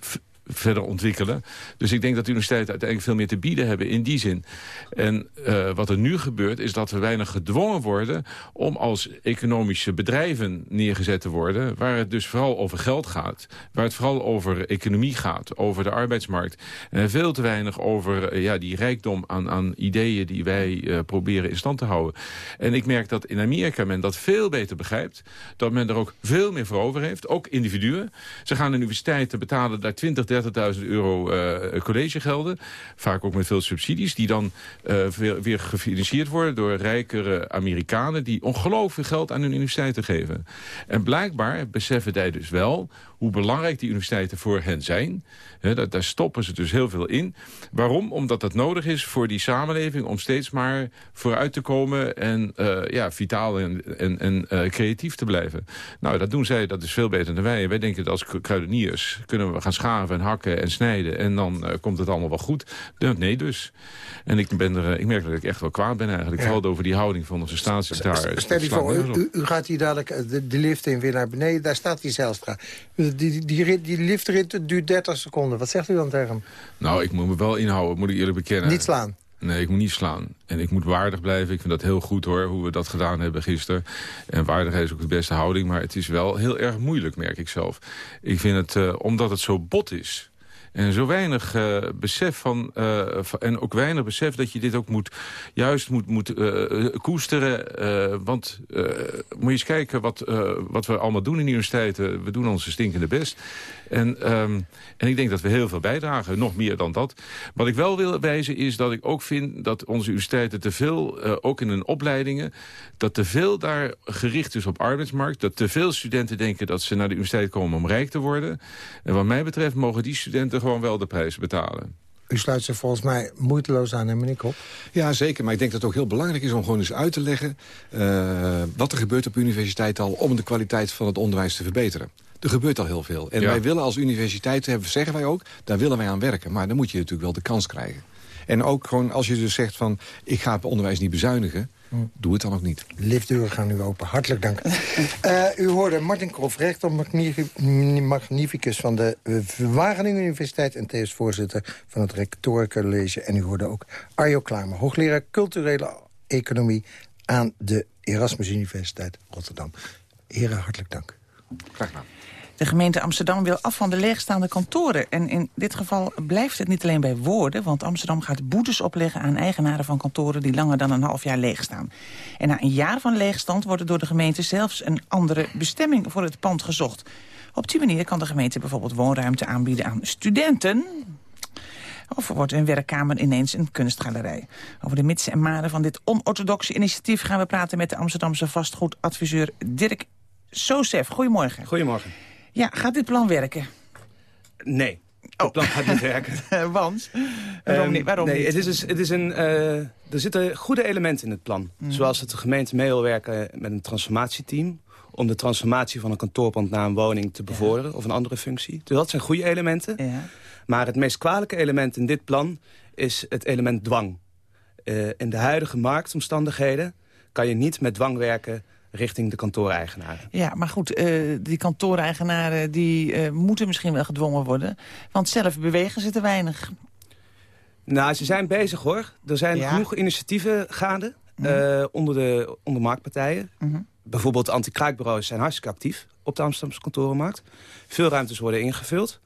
verder ontwikkelen. Dus ik denk dat universiteiten uiteindelijk veel meer te bieden hebben in die zin. En uh, wat er nu gebeurt is dat we weinig gedwongen worden... om als economische bedrijven neergezet te worden... waar het dus vooral over geld gaat. Waar het vooral over economie gaat, over de arbeidsmarkt. En veel te weinig over uh, ja, die rijkdom aan, aan ideeën... die wij uh, proberen in stand te houden. En ik merk dat in Amerika men dat veel beter begrijpt. Dat men er ook veel meer voor over heeft, ook individuen. Ze gaan de universiteiten betalen daar 20, 30.000 euro uh, collegegelden. Vaak ook met veel subsidies. Die dan uh, weer, gefinancierd worden door rijkere Amerikanen... die ongelooflijk geld aan hun universiteiten geven. En blijkbaar beseffen zij dus wel hoe belangrijk die universiteiten voor hen zijn. He, daar stoppen ze dus heel veel in. Waarom? Omdat dat nodig is voor die samenleving... om steeds maar vooruit te komen en uh, ja, vitaal en, en, creatief te blijven. Nou, dat doen zij, dat is veel beter dan wij. Wij denken dat als kruideniers kunnen we gaan schaven en hakken en snijden... en dan uh, komt het allemaal wel goed. Nee dus. En ik, ben er, ik merk dat ik echt wel kwaad ben eigenlijk. Ja. Vooral over die houding van onze staatssecretaris.
Stel je voor, u, u, gaat hier dadelijk de, de lift in weer naar beneden. Daar staat die Zijlstra. Die, die, die, die liftrit duurt 30 seconden. Wat zegt u dan tegen hem?
Nou, ik moet me wel inhouden, moet ik eerlijk bekennen.
Niet slaan?
Nee, ik moet niet slaan. En ik moet waardig blijven. Ik vind dat heel goed hoor, hoe we dat gedaan hebben gisteren. En waardigheid is ook de beste houding. Maar het is wel heel erg moeilijk, merk ik zelf. Ik vind het, uh, omdat het zo bot is... En zo weinig uh, besef van, uh, en ook weinig besef dat je dit ook moet, juist moet, moet koesteren. want moet je eens kijken wat, wat we allemaal doen in de universiteiten. We doen onze stinkende best. En, um, en ik denk dat we heel veel bijdragen, nog meer dan dat. Wat ik wel wil wijzen is dat ik ook vind dat onze universiteiten te veel, uh, ook in hun opleidingen, dat te veel daar gericht is op arbeidsmarkt. Dat te veel studenten denken dat ze naar de universiteit komen om rijk te worden. En wat mij betreft mogen die studenten gewoon wel de prijs betalen.
U sluit zich volgens mij moeiteloos aan, hè, meneer Kop?
Ja, zeker. Maar ik denk dat het ook heel belangrijk is om gewoon eens uit te leggen... Uh, wat er gebeurt op universiteit al om de kwaliteit van het onderwijs te verbeteren. Er gebeurt al heel veel. En ja. wij willen als universiteit, zeggen wij ook, daar willen wij aan werken. Maar dan moet je natuurlijk wel de kans krijgen. En ook gewoon als je dus zegt van, ik ga het onderwijs niet bezuinigen... Doe het dan ook niet.
Liftdeuren gaan nu open. Hartelijk dank. uh, u hoorde Martin Krof, rector magnificus van de Wageningen Universiteit... en tevens voorzitter van het Rectorencollege. En u hoorde ook Arjo Klamer, hoogleraar culturele economie... aan de Erasmus Universiteit Rotterdam. Heren, hartelijk dank.
Graag gedaan.
De gemeente Amsterdam wil af van de leegstaande kantoren. En in dit geval blijft het niet alleen bij woorden... want Amsterdam gaat boetes opleggen aan eigenaren van kantoren... die langer dan een half jaar leeg staan. En na een jaar van leegstand wordt er door de gemeente zelfs... een andere bestemming voor het pand gezocht. Op die manier kan de gemeente bijvoorbeeld woonruimte aanbieden aan studenten... Of wordt een werkkamer ineens een kunstgalerij? Over de mitsen en maren van dit onorthodoxe initiatief... gaan we praten met de Amsterdamse vastgoedadviseur Dirk Sosef. Goedemorgen.
Goedemorgen.
Ja, gaat dit plan werken?
Nee. Het plan gaat niet werken.
Want? Waarom niet? Waarom
nee,
niet?
Het is, dus, het is een, uh, er zitten goede elementen in het plan. Mm. Zoals dat de gemeente mee wil werken met een transformatieteam om de transformatie van een kantoorpand naar een woning te bevorderen... Ja. of een andere functie. Dus dat zijn goede elementen.
Ja.
Maar het meest kwalijke element in dit plan is het element dwang. Uh, in de huidige marktomstandigheden kan je niet met dwang werken richting de kantooreigenaren.
Ja, maar goed, uh, die kantooreigenaren die, uh, moeten misschien wel gedwongen worden. Want zelf bewegen ze te weinig.
Nou, ze zijn bezig hoor. Er zijn ja. genoeg initiatieven gaande mm -hmm. uh, onder, de, onder marktpartijen. Mm -hmm. Bijvoorbeeld anti-kraakbureaus zijn hartstikke actief op de Amsterdamse kantorenmarkt. Veel ruimtes worden ingevuld.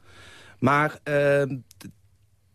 Maar uh,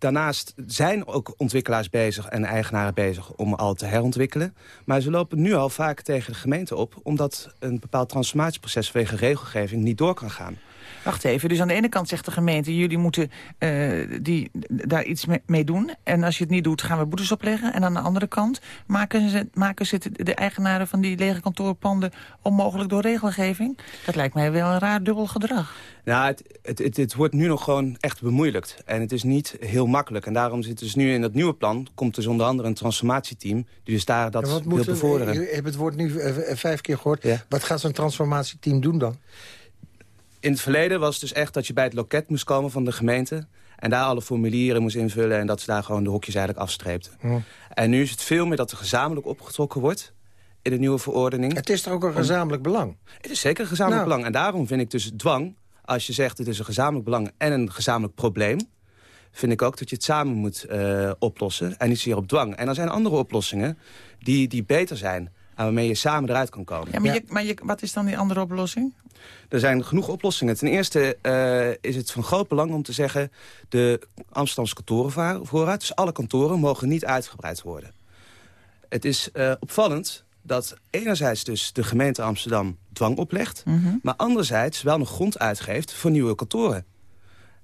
daarnaast zijn ook ontwikkelaars bezig en eigenaren bezig om al te herontwikkelen. Maar ze lopen nu al vaak tegen de gemeente op... omdat een bepaald transformatieproces vanwege regelgeving niet door kan gaan.
Wacht even, dus aan de ene kant zegt de gemeente... jullie moeten uh, die, daar iets mee doen. En als je het niet doet, gaan we boetes opleggen. En aan de andere kant maken ze, maken ze de eigenaren van die lege kantoorpanden... onmogelijk door regelgeving. Dat lijkt mij wel een raar dubbel gedrag.
Nou, het, het, het, het, wordt nu nog gewoon echt bemoeilijkt. En het is niet heel makkelijk. En daarom zit dus nu in dat nieuwe plan... komt dus onder andere een transformatieteam... die dus daar dat ja, wil bevorderen.
Je hebt het woord nu uh, vijf keer gehoord. Ja. Wat gaat zo'n transformatieteam doen dan?
In het verleden was het dus echt dat je bij het loket moest komen van de gemeente... en daar alle formulieren moest invullen... en dat ze daar gewoon de hokjes eigenlijk afstreepten. En nu is het veel meer dat er gezamenlijk opgetrokken wordt in de nieuwe verordening.
Het is toch ook een gezamenlijk belang?
Het is zeker een gezamenlijk nou. belang. En daarom vind ik dus dwang, als je zegt het is een gezamenlijk belang... en een gezamenlijk probleem, vind ik ook dat je het samen moet uh, oplossen... en niet zozeer op dwang. En er zijn andere oplossingen die, die beter zijn... en waarmee je samen eruit kan komen.
Ja, maar, Je, maar je, wat is dan die andere oplossing?
Er zijn genoeg oplossingen. Ten eerste uh, is het van groot belang om te zeggen... de Amsterdamse kantorenvoorraad, dus alle kantoren... mogen niet uitgebreid worden. Het is uh, opvallend dat enerzijds dus de gemeente Amsterdam dwang oplegt... Mm -hmm. maar anderzijds wel nog grond uitgeeft voor nieuwe kantoren.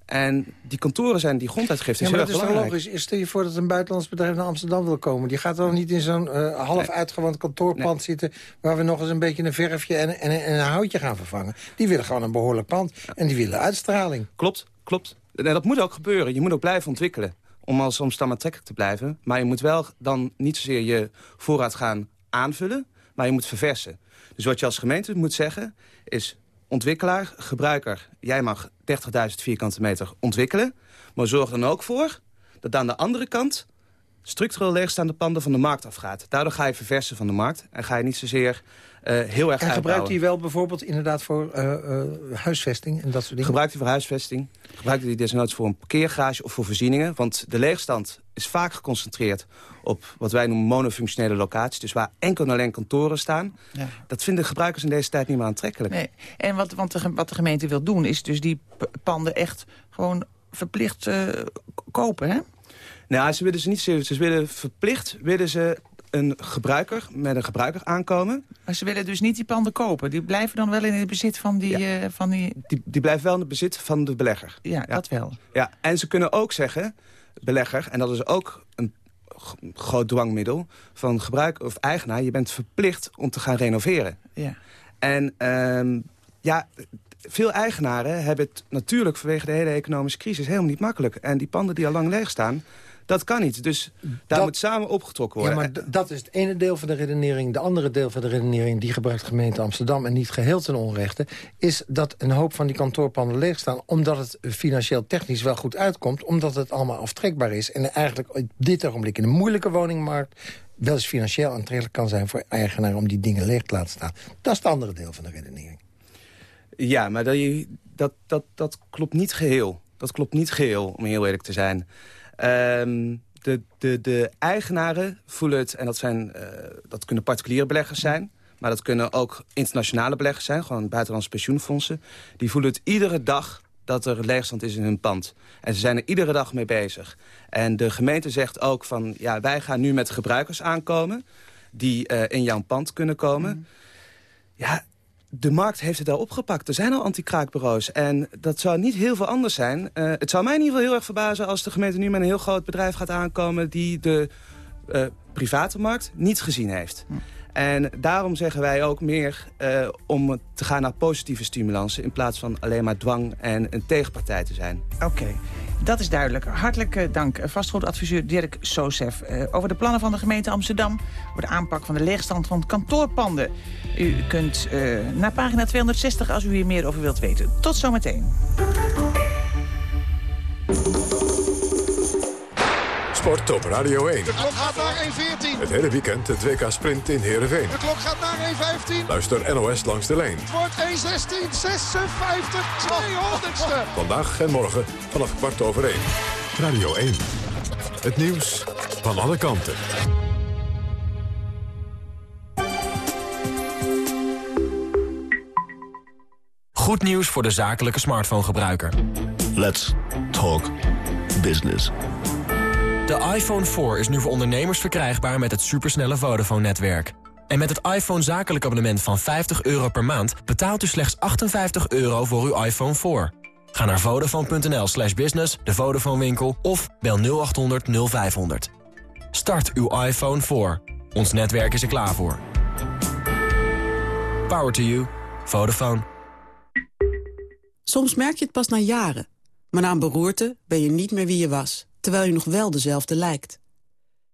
En die kantoren zijn die gronduitgifte
ja,
maar
dat is toch logisch? Stel je voor dat een buitenlands bedrijf naar Amsterdam wil komen. Die gaat dan niet in zo'n uh, half nee. uitgewand kantoorpand nee. zitten... waar we nog eens een beetje een verfje en, en, en, een houtje gaan vervangen. Die willen gewoon een behoorlijk pand. En die willen uitstraling.
Klopt, klopt. En dat moet ook gebeuren. Je moet ook blijven ontwikkelen. Om als Amsterdam aantrekkelijk te blijven. Maar je moet wel dan niet zozeer je voorraad gaan aanvullen... maar je moet verversen. Dus wat je als gemeente moet zeggen is ontwikkelaar, gebruiker, jij mag 30.000 vierkante meter ontwikkelen. Maar zorg dan ook voor dat aan de andere kant structureel leegstaande panden van de markt afgaat. Daardoor ga je verversen van de markt en ga je niet zozeer uh, heel erg
En gebruikt hij wel bijvoorbeeld inderdaad voor uh, uh, huisvesting en dat soort dingen?
Gebruikt hij voor huisvesting. Gebruikt hij desnoods voor een parkeergarage of voor voorzieningen. Want de leegstand is vaak geconcentreerd op wat wij noemen monofunctionele locaties. Dus waar enkel en alleen kantoren staan. Ja. Dat vinden gebruikers in deze tijd niet meer aantrekkelijk.
Nee. En wat, want de, wat de gemeente wil doen is dus die panden echt gewoon verplicht kopen, hè?
Nou, ze willen ze niet serieus. Ze willen verplicht willen ze een gebruiker met een gebruiker aankomen.
Maar ze willen dus niet die panden kopen. Die blijven dan wel in het bezit van die... Ja. Uh, van die...
die... Die blijven wel in het bezit van de belegger.
Ja, ja, dat wel.
Ja, en ze kunnen ook zeggen, belegger, en dat is ook een groot dwangmiddel van gebruiker of eigenaar, je bent verplicht om te gaan renoveren.
Ja.
En um, ja, veel eigenaren hebben het natuurlijk vanwege de hele economische crisis helemaal niet makkelijk. En die panden die al lang leeg staan, dat kan niet. Dus daar dat, moet samen opgetrokken worden.
Ja, maar dat is het ene deel van de redenering. De andere deel van de redenering, die gebruikt gemeente Amsterdam... en niet geheel ten onrechte, is dat een hoop van die kantoorpanden leeg staan... omdat het financieel technisch wel goed uitkomt... omdat het allemaal aftrekbaar is. En eigenlijk op dit ogenblik in een moeilijke woningmarkt wel eens financieel aantrekkelijk kan zijn voor eigenaren om die dingen leeg te laten staan. Dat is het andere deel van de redenering.
Ja, maar dat, dat, dat, dat klopt niet geheel. Dat klopt niet geheel, om heel eerlijk te zijn. Um, de, de, de eigenaren voelen het, en dat, zijn, uh, dat kunnen particuliere beleggers zijn... maar dat kunnen ook internationale beleggers zijn, gewoon buitenlandse pensioenfondsen... die voelen het iedere dag dat er leegstand is in hun pand. En ze zijn er iedere dag mee bezig. En de gemeente zegt ook van, ja, wij gaan nu met gebruikers aankomen... die uh, in jouw pand kunnen komen. Mm. Ja, de markt heeft het al opgepakt. Er zijn al anti-kraakbureaus. En dat zou niet heel veel anders zijn. Uh, het zou mij in ieder geval heel erg verbazen... als de gemeente nu met een heel groot bedrijf gaat aankomen... die de uh, private markt niet gezien heeft. Hm. En daarom zeggen wij ook meer uh, om te gaan naar positieve stimulansen... in plaats van alleen maar dwang en een tegenpartij te zijn.
Oké. Okay. Dat is duidelijk. Hartelijk uh, dank, vastgoedadviseur Dirk Sosef. Uh, over de plannen van de gemeente Amsterdam... voor de aanpak van de leegstand van kantoorpanden. U kunt naar pagina 260 als u hier meer over wilt weten. Tot zometeen.
Sport op Radio 1.
De klok gaat naar 1.14.
Het hele weekend het WK Sprint in Heerenveen.
De klok gaat naar 1.15.
Luister NOS langs de lijn.
Het wordt 1.16, 56, 200ste.
Vandaag en morgen vanaf kwart over 1. Radio 1. Het nieuws van alle kanten.
Goed nieuws voor de zakelijke smartphone-gebruiker.
Let's talk business.
De iPhone 4 is nu voor ondernemers verkrijgbaar met het supersnelle Vodafone-netwerk. En met het iPhone zakelijk abonnement van 50 euro per maand... betaalt u slechts 58 euro voor uw iPhone 4. Ga naar vodafone.nl slash business, de Vodafone winkel... of bel 0800 0500. Start uw iPhone 4. Ons netwerk is er klaar voor. Power to you. Vodafone.
Soms merk je het pas na jaren. Maar na een beroerte ben je niet meer wie je was... terwijl je nog wel dezelfde lijkt.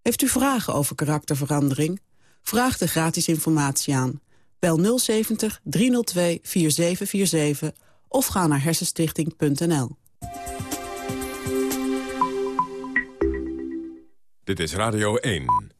Heeft u vragen over karakterverandering? Vraag de gratis informatie aan. Bel 070 302 4747 of ga naar hersenstichting.nl.
Dit is Radio 1.